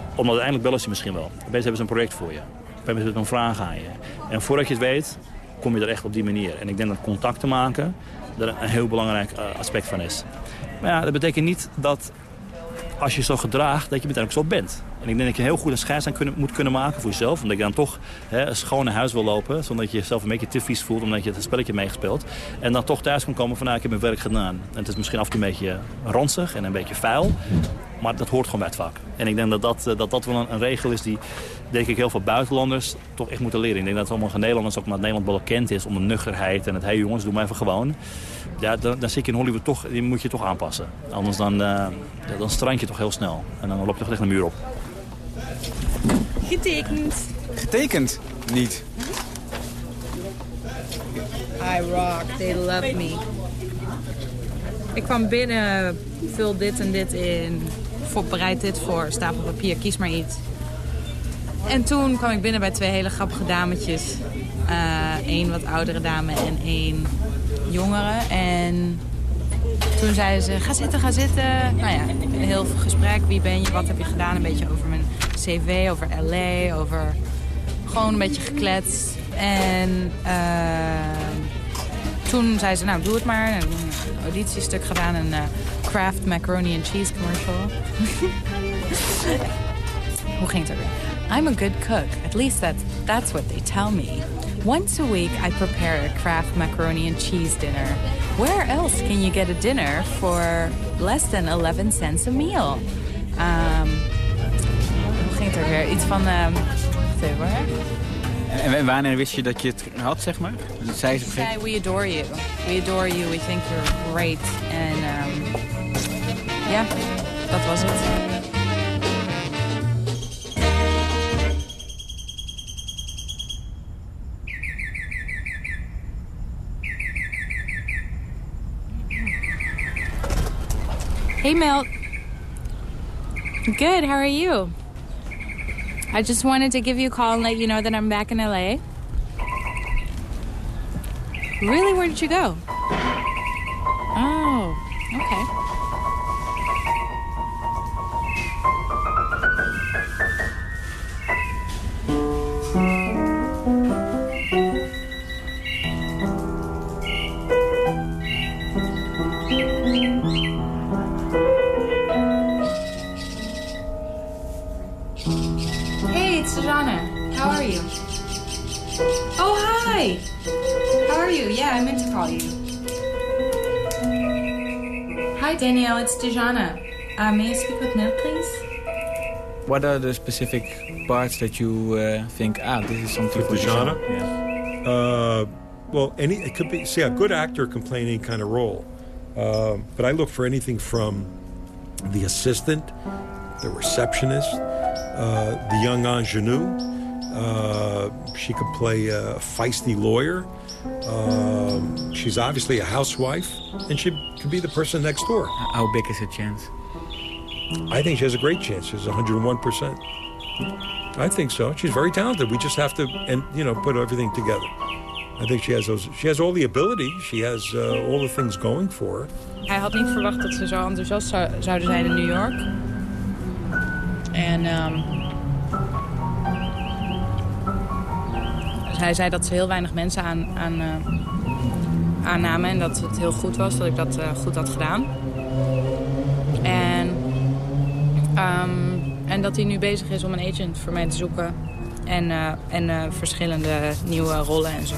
Omdat uiteindelijk bellen ze misschien wel. Opeens hebben ze een project voor je. Opeens hebben ze een vraag aan je. En voordat je het weet, kom je er echt op die manier. En ik denk dat contacten maken er een heel belangrijk eh, aspect van is. Maar ja, dat betekent niet dat als je zo gedraagt, dat je meteen ook zo bent. En ik denk dat je heel goed een scheidslijn kunnen, moet kunnen maken voor jezelf. Omdat je dan toch hè, een schoon huis wil lopen. Zonder dat je jezelf een beetje te vies voelt. Omdat je het spelletje meegespeeld. En dan toch thuis kan komen van nou, ik heb mijn werk gedaan. En het is misschien af en toe een beetje ranzig en een beetje vuil. Maar dat hoort gewoon bij het vak. En ik denk dat dat, eh, dat, dat wel een, een regel is die denk ik heel veel buitenlanders toch echt moeten leren. Ik denk dat sommige Nederlanders ook maar Nederland wel bekend is om de nuchterheid. En het, hé hey jongens, doe maar even gewoon. Ja, dan, dan zit je in Hollywood toch, die moet je toch aanpassen. Anders dan, eh, ja, dan strand je toch heel snel. En dan loop je toch echt een muur op. Getekend. Getekend? Niet. I rock, they love me. Ik kwam binnen, vul dit en dit in, voor, bereid dit voor, stapel papier, kies maar iets. En toen kwam ik binnen bij twee hele grappige dametjes. Eén wat oudere dame en één jongere. En toen zeiden ze, ga zitten, ga zitten. Nou ja, een heel veel gesprek. Wie ben je, wat heb je gedaan? Een beetje over mijn cv, over LA, over gewoon een beetje gekletst. En eh, toen zei ze, nou doe het maar. En een auditiestuk gedaan, een eh, Kraft macaroni and cheese commercial. Hoe ging het ook weer? I'm a good cook. At least that's, that's what they tell me. Once a week I prepare a Kraft macaroni and cheese dinner. Where else can you get a dinner for less than 11 cents a meal? Um, hoe ging het ook weer? Iets van... Um, hoor. En, wanneer wist je dat je het had, zeg maar? Zei ze we adore you. We adore you. We think you're great. And, um, ja, dat was het. Hey, Mel. Good. How are you? I just wanted to give you a call and let you know that I'm back in LA. Really? Where did you go? Dejana. Uh, may I speak with Ned, please? What are the specific parts that you uh, think, ah, this is something With for Dejana? Yeah. Uh, well, any it could be see, a good actor can play any kind of role, uh, but I look for anything from the assistant, the receptionist, uh, the young ingenue. Uh, she could play a feisty lawyer. Um, she's obviously a housewife, and she could be the person next door. How big is her chance? I think she has a great chance. She's 101%. I think so. She's very talented. We just have to, and you know, put everything together. I think she has those. She has all the ability. She has uh, all the things going for her. Hij had niet verwacht dat ze zo enthousiast zou, zouden zijn in New York. En um, hij zei dat ze heel weinig mensen aan, aan, uh, aannamen. En dat het heel goed was, dat ik dat uh, goed had gedaan. En, um, en dat hij nu bezig is om een agent voor mij te zoeken. En, uh, en verschillende nieuwe rollen en zo.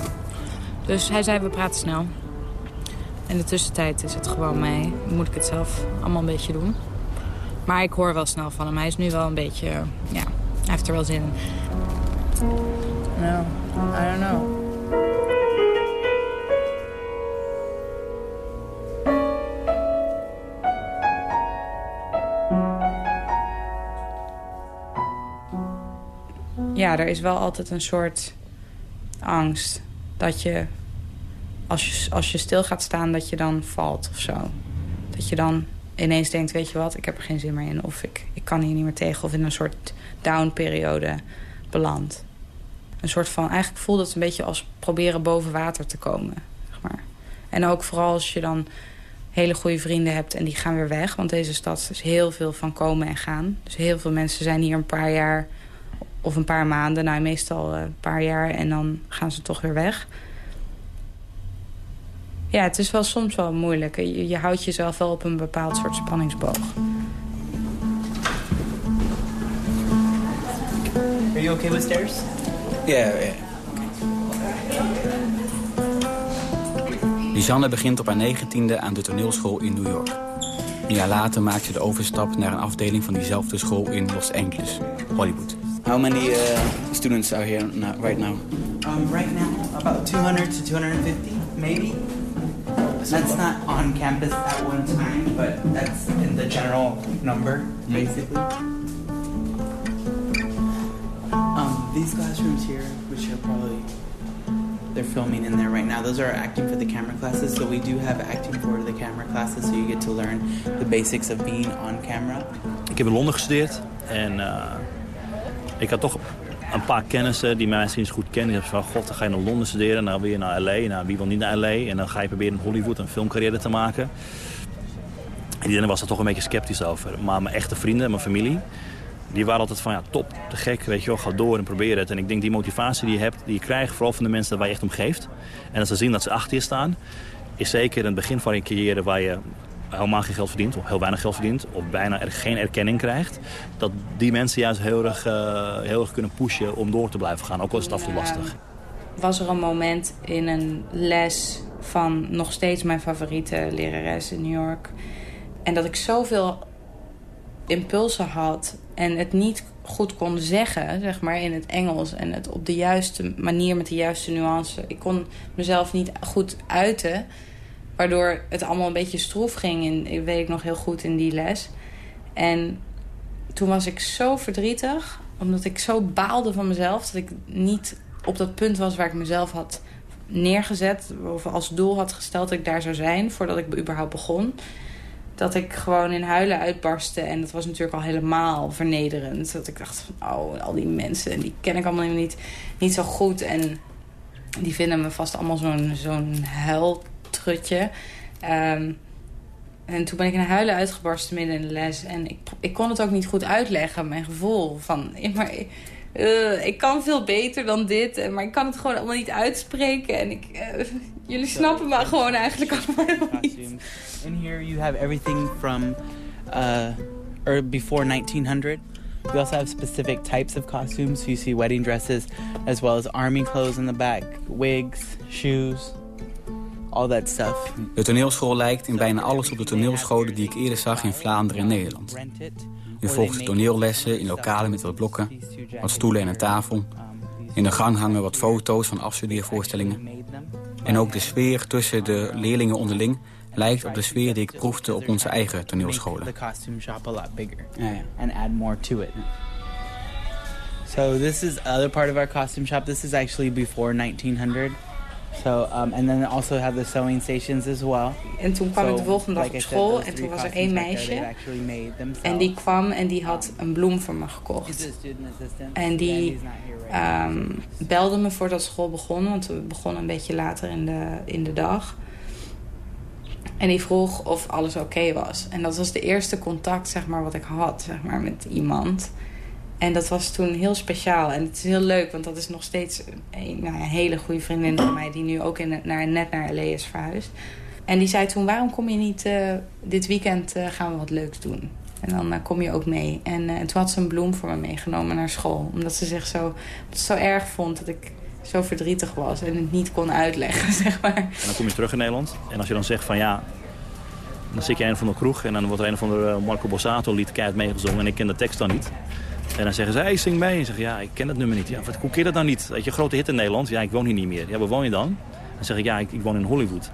Dus hij zei, we praten snel. In de tussentijd is het gewoon mij. Moet ik het zelf allemaal een beetje doen. Maar ik hoor wel snel van hem. Hij is nu wel een beetje... Ja, hij heeft er wel zin in. No, I don't know. Ja, er is wel altijd een soort angst dat je als, je als je stil gaat staan, dat je dan valt of zo. Dat je dan ineens denkt, weet je wat, ik heb er geen zin meer in. Of ik, ik kan hier niet meer tegen. Of in een soort down-periode beland. Een soort van, eigenlijk voelt het een beetje als proberen boven water te komen. Zeg maar. En ook vooral als je dan hele goede vrienden hebt en die gaan weer weg. Want deze stad is heel veel van komen en gaan. Dus heel veel mensen zijn hier een paar jaar of een paar maanden. Nou, meestal een paar jaar en dan gaan ze toch weer weg. Ja, het is wel soms wel moeilijk. Je, houdt jezelf wel op een bepaald soort spanningsboog. Are you okay stairs? Ja, yeah, Lisanne begint op haar negentiende aan de toneelschool in New York. Een jaar later maakt ze de overstap naar een afdeling van diezelfde school in Los Angeles, Hollywood. How many uh, students are here now, right now? Um, right now, about 200 to 250, maybe. That's not on campus at one time, but that's in the general number, basically. These classrooms here, which are probably they're filming in there right now. Those are acting for the camera classes. So we do have acting for the camera classes, so you get to learn the basics of being on camera. Ik heb in Londen gestudeerd en uh, ik had toch een paar kennissen die mij misschien goed kennen. Die hebben van, god, dan ga je naar Londen studeren, wil je naar L.A. Nou, wie wil niet naar L.A.? En dan ga je proberen in Hollywood een filmcarrière te maken. En iedereen was er toch een beetje sceptisch over. Maar mijn echte vrienden en mijn familie, die waren altijd van, ja, top, te gek, weet je wel, ga door en probeer het. En ik denk die motivatie die je hebt, die je krijgt, vooral van de mensen waar je echt om geeft. En als ze zien dat ze achter je staan, is zeker het begin van je carrière waar je helemaal geen geld verdient, of heel weinig geld verdient, of bijna er geen erkenning krijgt, dat die mensen juist heel erg, uh, heel erg kunnen pushen om door te blijven gaan, ook al is het af en toe lastig. Was er een moment in een les van nog steeds mijn favoriete lerares in New York, en dat ik zoveel impulsen had en het niet goed kon zeggen, zeg maar, in het Engels. En het op de juiste manier, met de juiste nuance. Ik kon mezelf niet goed uiten. Waardoor het allemaal een beetje stroef ging, in, weet ik nog heel goed, in die les. En toen was ik zo verdrietig, omdat ik zo baalde van mezelf... dat ik niet op dat punt was waar ik mezelf had neergezet... of als doel had gesteld dat ik daar zou zijn voordat ik überhaupt begon... dat ik gewoon in huilen uitbarstte. En dat was natuurlijk al helemaal vernederend. Dat ik dacht van, oh, al die mensen, en die ken ik allemaal niet, niet zo goed... en die vinden me vast allemaal zo'n zo'n huil trutje. Um, en toen ben ik in huilen uitgebarsten midden in de les. En ik, ik kon het ook niet goed uitleggen, mijn gevoel. Van, maar, uh, ik kan veel beter dan dit. Maar ik kan het gewoon allemaal niet uitspreken. En ik, uh, jullie snappen me gewoon eigenlijk allemaal helemaal niet. In here you have everything from uh, or before 1900. We also have specific types of costumes. So you see wedding dresses as well as army clothes in the back. Wigs, shoes all that stuff. De toneelschool lijkt in bijna alles op de toneelscholen die ik eerder zag in Vlaanderen en Nederland. Je volgt toneellessen in lokalen met wat blokken, wat stoelen en een tafel. In de gang hangen wat foto's van afstudeervoorstellingen. En ook de sfeer tussen de leerlingen onderling lijkt op de sfeer die ik proefde op onze eigen toneelscholen. So this is other part of our costume shop. This is actually before 1900. So, um, and then also have the sewing stations as well. En toen kwam ik de volgende dag like op said, school en toen was er één meisje. En die kwam en die had een bloem voor me gekocht. En die ehm, belde me voordat school begon, want we begonnen een beetje later in de, in de dag. En die vroeg of alles oké was. En dat was de eerste contact zeg maar, wat ik had zeg maar, met iemand. En dat was toen heel speciaal. En het is heel leuk, want dat is nog steeds een, nou hele goede vriendin van mij... die nu ook in, naar, net naar L.A. is verhuisd. En die zei toen, waarom kom je niet... eh, dit weekend eh, gaan we wat leuks doen. En dan eh, kom je ook mee. En, en toen had ze een bloem voor me meegenomen naar school. Omdat ze zich zo, zo erg vond dat ik zo verdrietig was... en het niet kon uitleggen, zeg maar. En dan kom je terug in Nederland. En als je dan zegt van ja, dan zit je in een van de kroeg en dan wordt er een van de Marco Borsato lied keihard meegezongen en ik ken de tekst dan niet. En dan zeggen ze, hey, zing mee. En zeg ja, ik ken het nummer niet. Ja, wat, hoe je dat dan niet? Weet je, grote hit in Nederland. Ja, ik woon hier niet meer. Ja, waar woon je dan? Dan zeg ik, ja, ik, ik woon in Hollywood.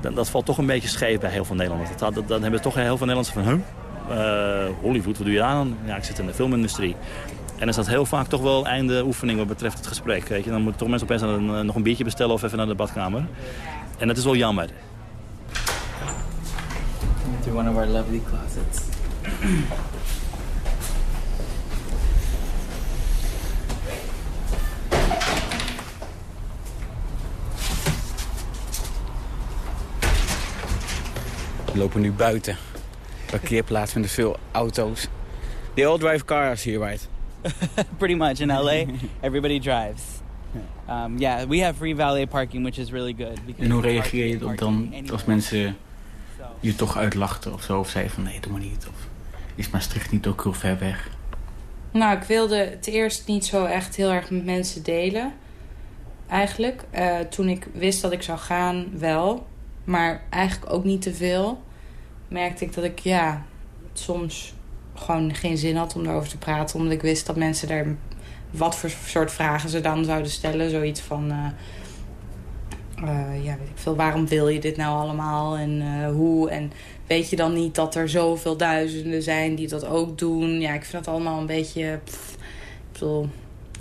Dan, dat valt toch een beetje scheef bij heel veel Nederlanders. Dat, dat, dan hebben toch heel veel Nederlanders van, huh? Eh, Hollywood, wat doe je daar dan? Ja, ik zit in de filmindustrie. En dan is dat heel vaak toch wel einde oefening wat betreft het gesprek. Weet je? Dan moeten toch mensen opeens een, eh, nog een biertje bestellen of even naar de badkamer. En dat is wel jammer. One of our lovely closets. We lopen nu buiten. Parkeerplaats met veel auto's. They all drive cars here, right? Pretty much in LA, everybody drives. Um, yeah, we have free valet parking, which is really good. because En hoe reageer je op dan als mensen je toch uitlachten of zo? Of zeiden van nee, doe maar niet. Of is Maastricht niet ook heel ver weg? Nou, ik wilde het eerst niet zo echt heel erg met mensen delen. Eigenlijk. Eh, toen ik wist dat ik zou gaan, wel. Maar eigenlijk ook niet te veel. Merkte ik dat ik, ja, soms gewoon geen zin had om erover te praten. Omdat ik wist dat mensen daar wat voor soort vragen ze dan zouden stellen. Zoiets van, eh, eh, ja, weet ik veel, waarom wil je dit nou allemaal en eh, hoe? En weet je dan niet dat er zoveel duizenden zijn die dat ook doen? Ja, ik vind dat allemaal een beetje, ik bedoel,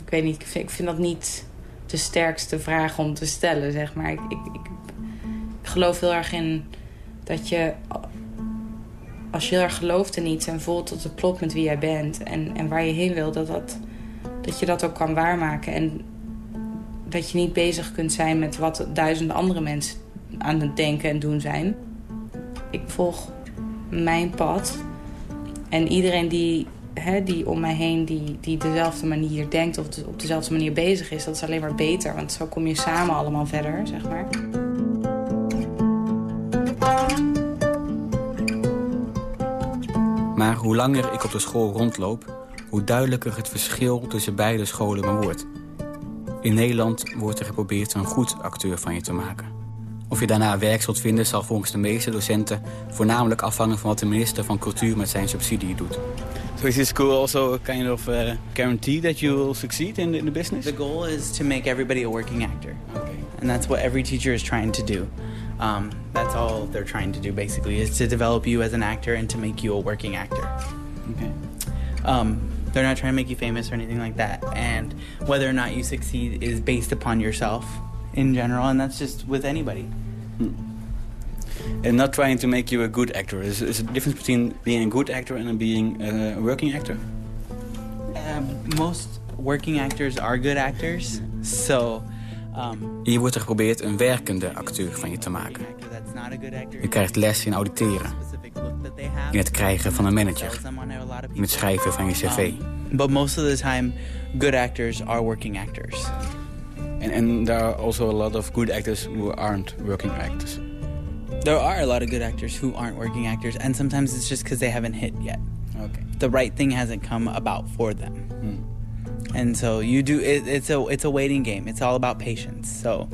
ik weet niet, ik vind, ik vind dat niet de sterkste vraag om te stellen, zeg maar. Ik, ik, ik geloof heel erg in dat je, als je erg gelooft in iets en voelt dat het klopt met wie jij bent en, en waar je heen wil, dat, dat, dat je dat ook kan waarmaken. En dat je niet bezig kunt zijn met wat duizenden andere mensen aan het denken en doen zijn. Ik volg mijn pad. En iedereen die, hè, die om mij heen die, die dezelfde manier denkt of op dezelfde manier bezig is, dat is alleen maar beter. Want zo kom je samen allemaal verder, zeg maar. Maar hoe langer ik op de school rondloop, hoe duidelijker het verschil tussen beide scholen me wordt. In Nederland wordt er geprobeerd een goed acteur van je te maken. Of je daarna werk zult vinden zal volgens de meeste docenten voornamelijk afhangen van wat de minister van Cultuur met zijn subsidie doet. So is this school also a kind of uh, guarantee that you will succeed in the, in the business? The goal is to make everybody a working actor. Okay. And that's what every teacher is trying to do. Um, that's all they're trying to do, basically, is to develop you as an actor and to make you a working actor. Okay. Um, they're not trying to make you famous or anything like that. And whether or not you succeed is based upon yourself in general, and that's just with anybody. And not trying to make you a good actor. Is is a difference between being a good actor and being a working actor? Um, most working actors are good actors, so um, Hier wordt er geprobeerd een werkende acteur van je te maken. Je krijgt les in auditeren. In het krijgen van een manager. In het schrijven van je cv. But most of the time, good actors are working actors. And, and there are also a lot of good actors who aren't working actors. There are a lot of good actors who aren't working actors, and sometimes it's just because they haven't hit yet. Okay. The right thing hasn't come about for them. And so you do. It, it's a it's a waiting game. It's all about patience. So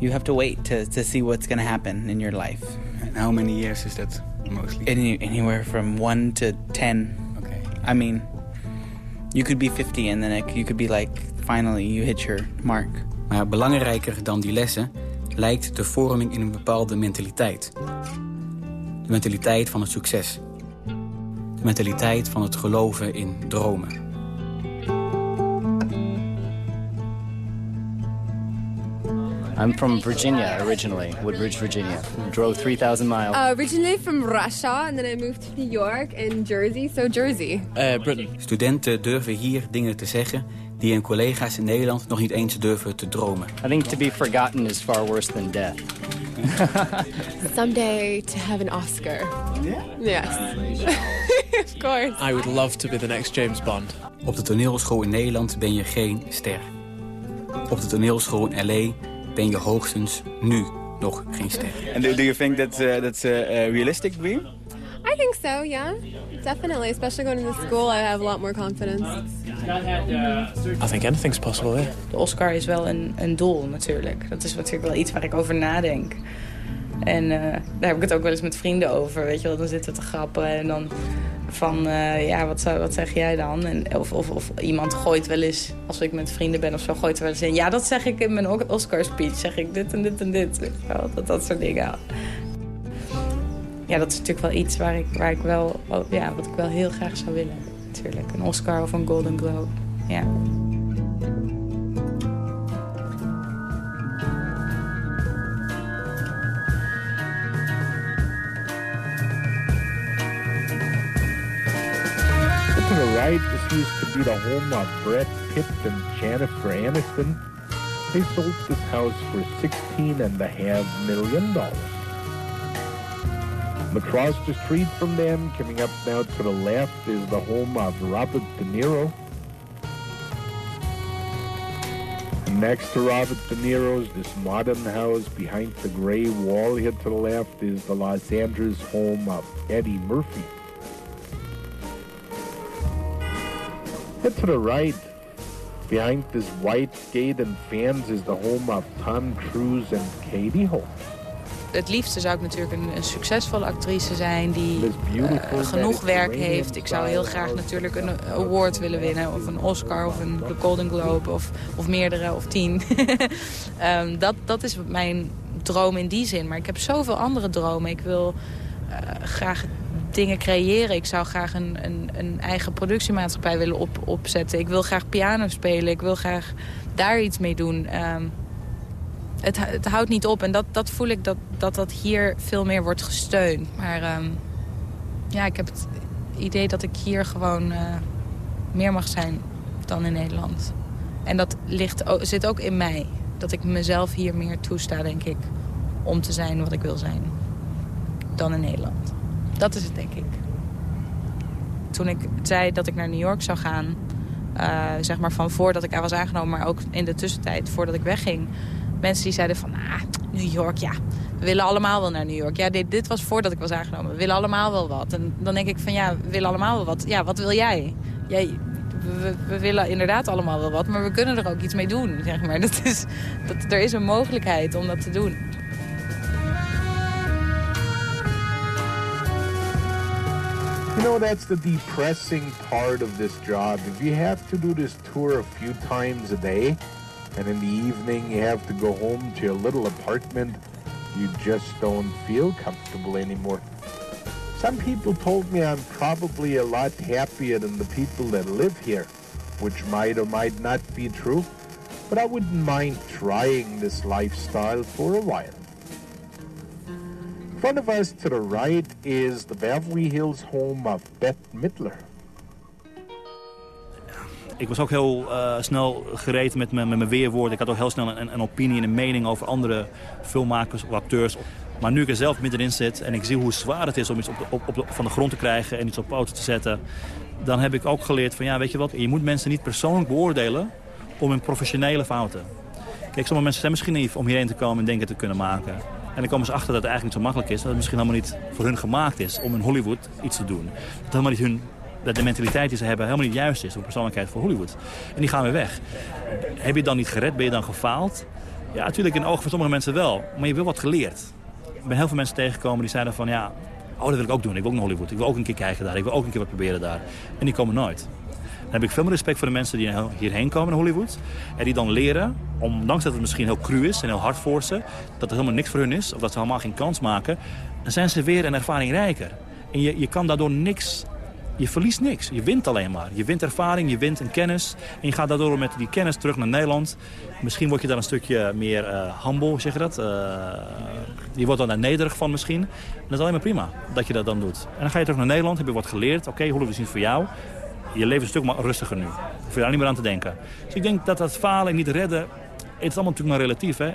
you have to wait to to see what's going to happen in your life. And how many years is that mostly? Any, anywhere from one to ten. Okay. I mean, You could be 50 and then it, you could be like, finally you hit your mark. Maar belangrijker dan die lessen lijkt de vorming in een bepaalde mentaliteit. De mentaliteit van het succes. De mentaliteit van het geloven in dromen. I'm from Virginia originally, Woodbridge, Virginia. Drove 3,000 miles. Uh, originally from Russia, and then I moved to New York and Jersey, so Jersey. Uh, Britain. Studenten durven hier dingen te zeggen die hun collega's in Nederland nog niet eens durven te dromen. I think to be forgotten is far worse than death. Someday to have an Oscar. Yeah? Yes. of course. I would love to be the next James Bond. Op de toneelschool in Nederland ben je geen ster. Op de toneelschool in L.A. ben je hoogstens nu nog geen ster. And do, do you think that's, uh, that's a, a realistic dream? I think so, yeah. Definitely. Especially going to the school, I have a lot more confidence. I think anything's possible, yeah. De Oscar is wel een, een doel natuurlijk. Dat is natuurlijk wel iets waar ik over nadenk. En uh, daar heb ik het ook wel eens met vrienden over. Weet je wel, dan zitten we te grappen en dan van, uh, ja, wat, wat zeg jij dan? En, of, of, of iemand gooit wel eens, als ik met vrienden ben of zo, gooit er wel eens in. Ja, dat zeg ik in mijn Oscar speech. Zeg ik dit en dit en dit. Dat, dat soort dingen. Ja, dat is natuurlijk wel iets waar ik, waar ik wel, ja, wat ik wel heel graag zou willen. Natuurlijk, een Oscar of een Golden Globe. Ja. The right, this used to be the home of Brett Pitt and Jennifer Aniston. They sold this house for sixteen and a half million dollars. Across the street from them, coming up now to the left, is the home of Robert De Niro. And next to Robert De Niro's, this modern house behind the gray wall here to the left is the Los Angeles home of Eddie Murphy. Head to the right, behind this white gate and fans, is the home of Tom Cruise and Katie Holmes. Het liefste zou ik natuurlijk een, een succesvolle actrice zijn die uh, genoeg werk heeft. Ik zou heel graag natuurlijk een award willen winnen. Of een Oscar of een Golden Globe of, of meerdere of tien. um, dat, dat is mijn droom in die zin. Maar ik heb zoveel andere dromen. Ik wil uh, graag dingen creëren. Ik zou graag een, een, een eigen productiemaatschappij willen op, opzetten. Ik wil graag piano spelen. Ik wil graag daar iets mee doen. Um, het, het, houdt niet op. En dat, dat voel ik dat, dat dat hier veel meer wordt gesteund. Maar um, ja, ik heb het idee dat ik hier gewoon uh, meer mag zijn dan in Nederland. En dat ligt, zit ook in mij. Dat ik mezelf hier meer toesta, denk ik. Om te zijn wat ik wil zijn. Dan in Nederland. Dat is het, denk ik. Toen ik zei dat ik naar New York zou gaan... Uh, zeg maar van voordat ik was aangenomen, maar ook in de tussentijd voordat ik wegging mensen die zeiden van, ah, New York, ja, we willen allemaal wel naar New York. Ja, dit, dit was voordat ik was aangenomen. We willen allemaal wel wat. En dan denk ik van, ja, we willen allemaal wel wat. Ja, wat wil jij? jij we, we, willen inderdaad allemaal wel wat, maar we kunnen er ook iets mee doen, zeg maar. Dat is, dat, er is een mogelijkheid om dat te doen. You know, that's the depressing part of this job. If you have to do this tour a few times a day, and in the evening you have to go home to your little apartment, you just don't feel comfortable anymore. Some people told me I'm probably a lot happier than the people that live here, which might or might not be true, but I wouldn't mind trying this lifestyle for a while. In front of us to the right is the Beverly Hills home of Bette Midler. ik was ook heel uh, snel gereed met mijn weerwoord. Ik had ook heel snel een, een, opinie en een mening over andere filmmakers of acteurs. Maar nu ik er zelf middenin zit en ik zie hoe zwaar het is om iets op de, op, op de, van de grond te krijgen en iets op poten te zetten. Dan heb ik ook geleerd van ja, weet je wat, je moet mensen niet persoonlijk beoordelen om hun professionele fouten. Kijk, sommige mensen zijn misschien naïef om hierheen te komen en denken te kunnen maken. En dan komen ze achter dat het eigenlijk niet zo makkelijk is. Dat het misschien helemaal niet voor hun gemaakt is om in Hollywood iets te doen. Dat helemaal niet hun dat de mentaliteit die ze hebben helemaal niet juist is. De persoonlijkheid voor Hollywood. En die gaan weer weg. Heb je dan niet gered? Ben je dan gefaald? Ja, natuurlijk in de ogen van sommige mensen wel. Maar je wil wat geleerd. Ik ben heel veel mensen tegengekomen die zeiden van... ja, oh, dat wil ik ook doen. Ik wil ook naar Hollywood. Ik wil ook een keer kijken daar. Ik wil ook een keer wat proberen daar. En die komen nooit. Heb ik veel meer respect voor de mensen die hierheen komen naar Hollywood. En die dan leren, ondanks dat het misschien heel cru is en heel hard voor ze... dat het helemaal niks voor hun is, of dat ze helemaal geen kans maken... dan zijn ze weer een ervaring rijker. En je, je kan daardoor niks je verliest niks. Je wint alleen maar. Je wint ervaring, je wint een kennis. En je gaat daardoor met die kennis terug naar Nederland. Misschien word je daar een stukje meer uh, humble, zeg je dat? Uh, je wordt dan daar nederig van misschien. En dat is alleen maar prima dat je dat dan doet. En dan ga je terug naar Nederland, heb je wat geleerd. Oké, hoe is het voor jou? Je leven is een stuk rustiger nu. Hoef je daar niet meer aan te denken. Dus ik denk dat dat falen en niet redden... Het is allemaal natuurlijk maar relatief, hè.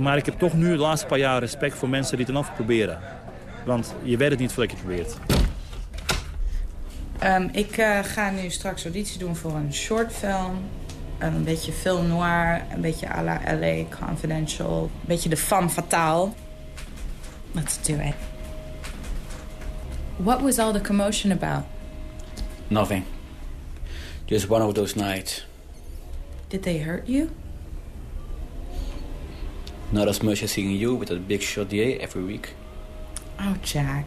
Maar ik heb toch nu de laatste paar jaar respect voor mensen die het dan af proberen. Want je weet het niet voordat je het probeert. Um, ik uh, ga nu straks auditie doen voor een short film. Een beetje film noir, een beetje à la LA Confidential. Een beetje de femme fatale. Let's do it. What was all the commotion about? Nothing. Just one of those nights. Did they hurt you? Not as much as seeing you with that big chaudier every week. Oh, Jack.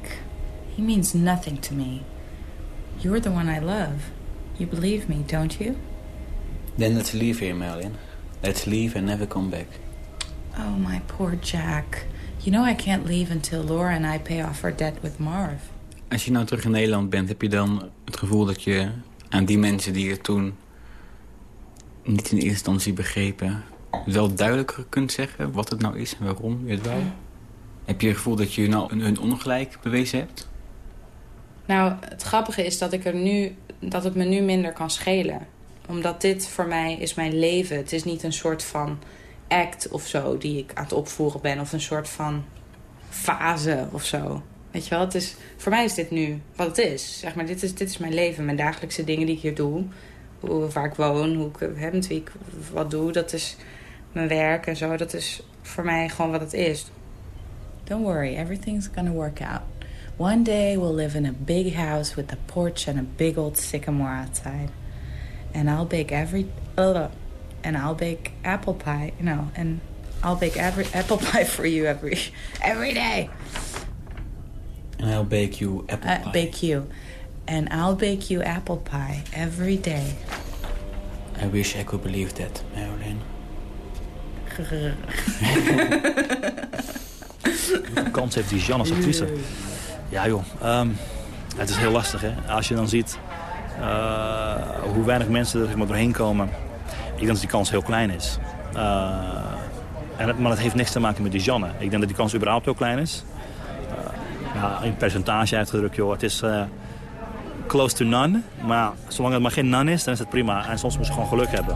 He means nothing to me. You're the one I love. You believe me, don't you? Then let's leave here, Marion. Let's leave and never come back. Oh, my poor Jack. You know I can't leave until Laura and I pay off our debt with Marv. Als je nou terug in Nederland bent, heb je dan het gevoel dat je aan die mensen die je toen niet in eerste instantie begrepen... wel duidelijker kunt zeggen wat het nou is en waarom je het wou? Heb je het gevoel dat je nou hun ongelijk bewezen hebt? Nou, het grappige is dat, ik er nu, dat het me nu minder kan schelen. Omdat dit voor mij is mijn leven. Het is niet een soort van act of zo die ik aan het opvoeren ben. Of een soort van fase of zo. Weet je wel, het is, voor mij is dit nu wat het is. Zeg maar, dit is, dit is mijn leven, mijn dagelijkse dingen die ik hier doe. Hoe, waar ik woon, hoe ik, ik wat doe. Dat is mijn werk en zo. Dat is voor mij gewoon wat het is. Don't worry, everything's gonna work out. One day we'll live in a big house with a porch and a big old sycamore outside. And I'll bake every uh, and I'll bake apple pie, you know, and I'll bake every apple pie for you every every day. And I'll bake you apple uh, pie. Bake you. And I'll bake you apple pie every day. I wish I could believe that, Marilyn. Hoeveel kans heeft die Jan als actrice? Ja joh, um, het is heel lastig hè. Als je dan ziet uh, hoe weinig mensen er maar doorheen komen. Ik denk dat die kans heel klein is. Uh, en het, maar dat heeft niks te maken met die Janne. Ik denk dat die kans überhaupt heel klein is. Ja, in percentage uitgedrukt joh, het is close to none. Maar zolang het maar geen none is, dan is het prima. En soms moet je gewoon geluk hebben.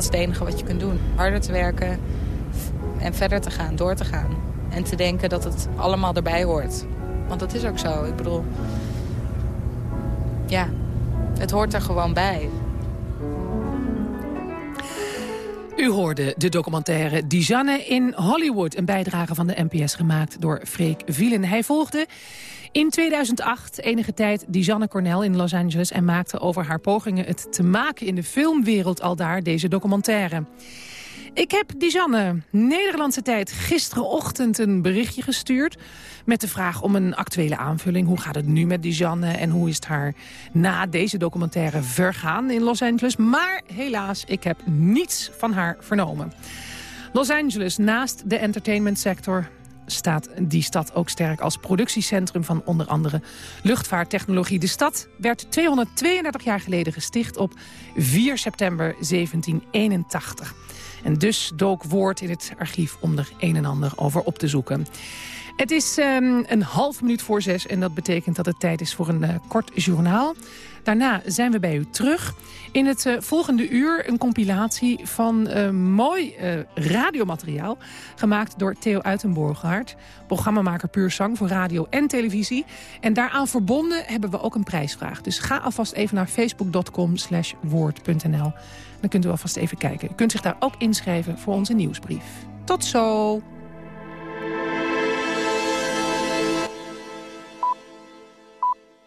Dat is het enige wat je kunt doen. Harder te werken en verder te gaan, door te gaan. En te denken dat het allemaal erbij hoort. Want dat is ook zo. Ik bedoel, ja, het hoort er gewoon bij. U hoorde de documentaire Dijanne in Hollywood. Een bijdrage van de NPS gemaakt door Freek Wielen. Hij volgde in 2008 enige tijd Dijanne Cornell in Los Angeles... en maakte over haar pogingen het te maken in de filmwereld al daar deze documentaire. Ik heb Dijanne Nederlandse tijd gisterenochtend een berichtje gestuurd... met de vraag om een actuele aanvulling. Hoe gaat het nu met Dijanne en hoe is het haar na deze documentaire vergaan in Los Angeles? Maar helaas, ik heb niets van haar vernomen. Los Angeles, naast de entertainmentsector staat die stad ook sterk als productiecentrum van onder andere luchtvaarttechnologie. De stad werd 232 jaar geleden gesticht op 4 september 1781. En dus dook woord in het archief om er een en ander over op te zoeken. Het is um, een half minuut voor zes en dat betekent dat het tijd is voor een uh, kort journaal. Daarna zijn we bij u terug. In het uh, volgende uur een compilatie van uh, mooi radiomateriaal... gemaakt door Theo Uitenborgaard, programmamaker Puur Zang voor radio en televisie. En daaraan verbonden hebben we ook een prijsvraag. Dus ga alvast even naar facebook.com slash woord.nl. Dan kunt u alvast even kijken. U kunt zich daar ook inschrijven voor onze nieuwsbrief. Tot zo!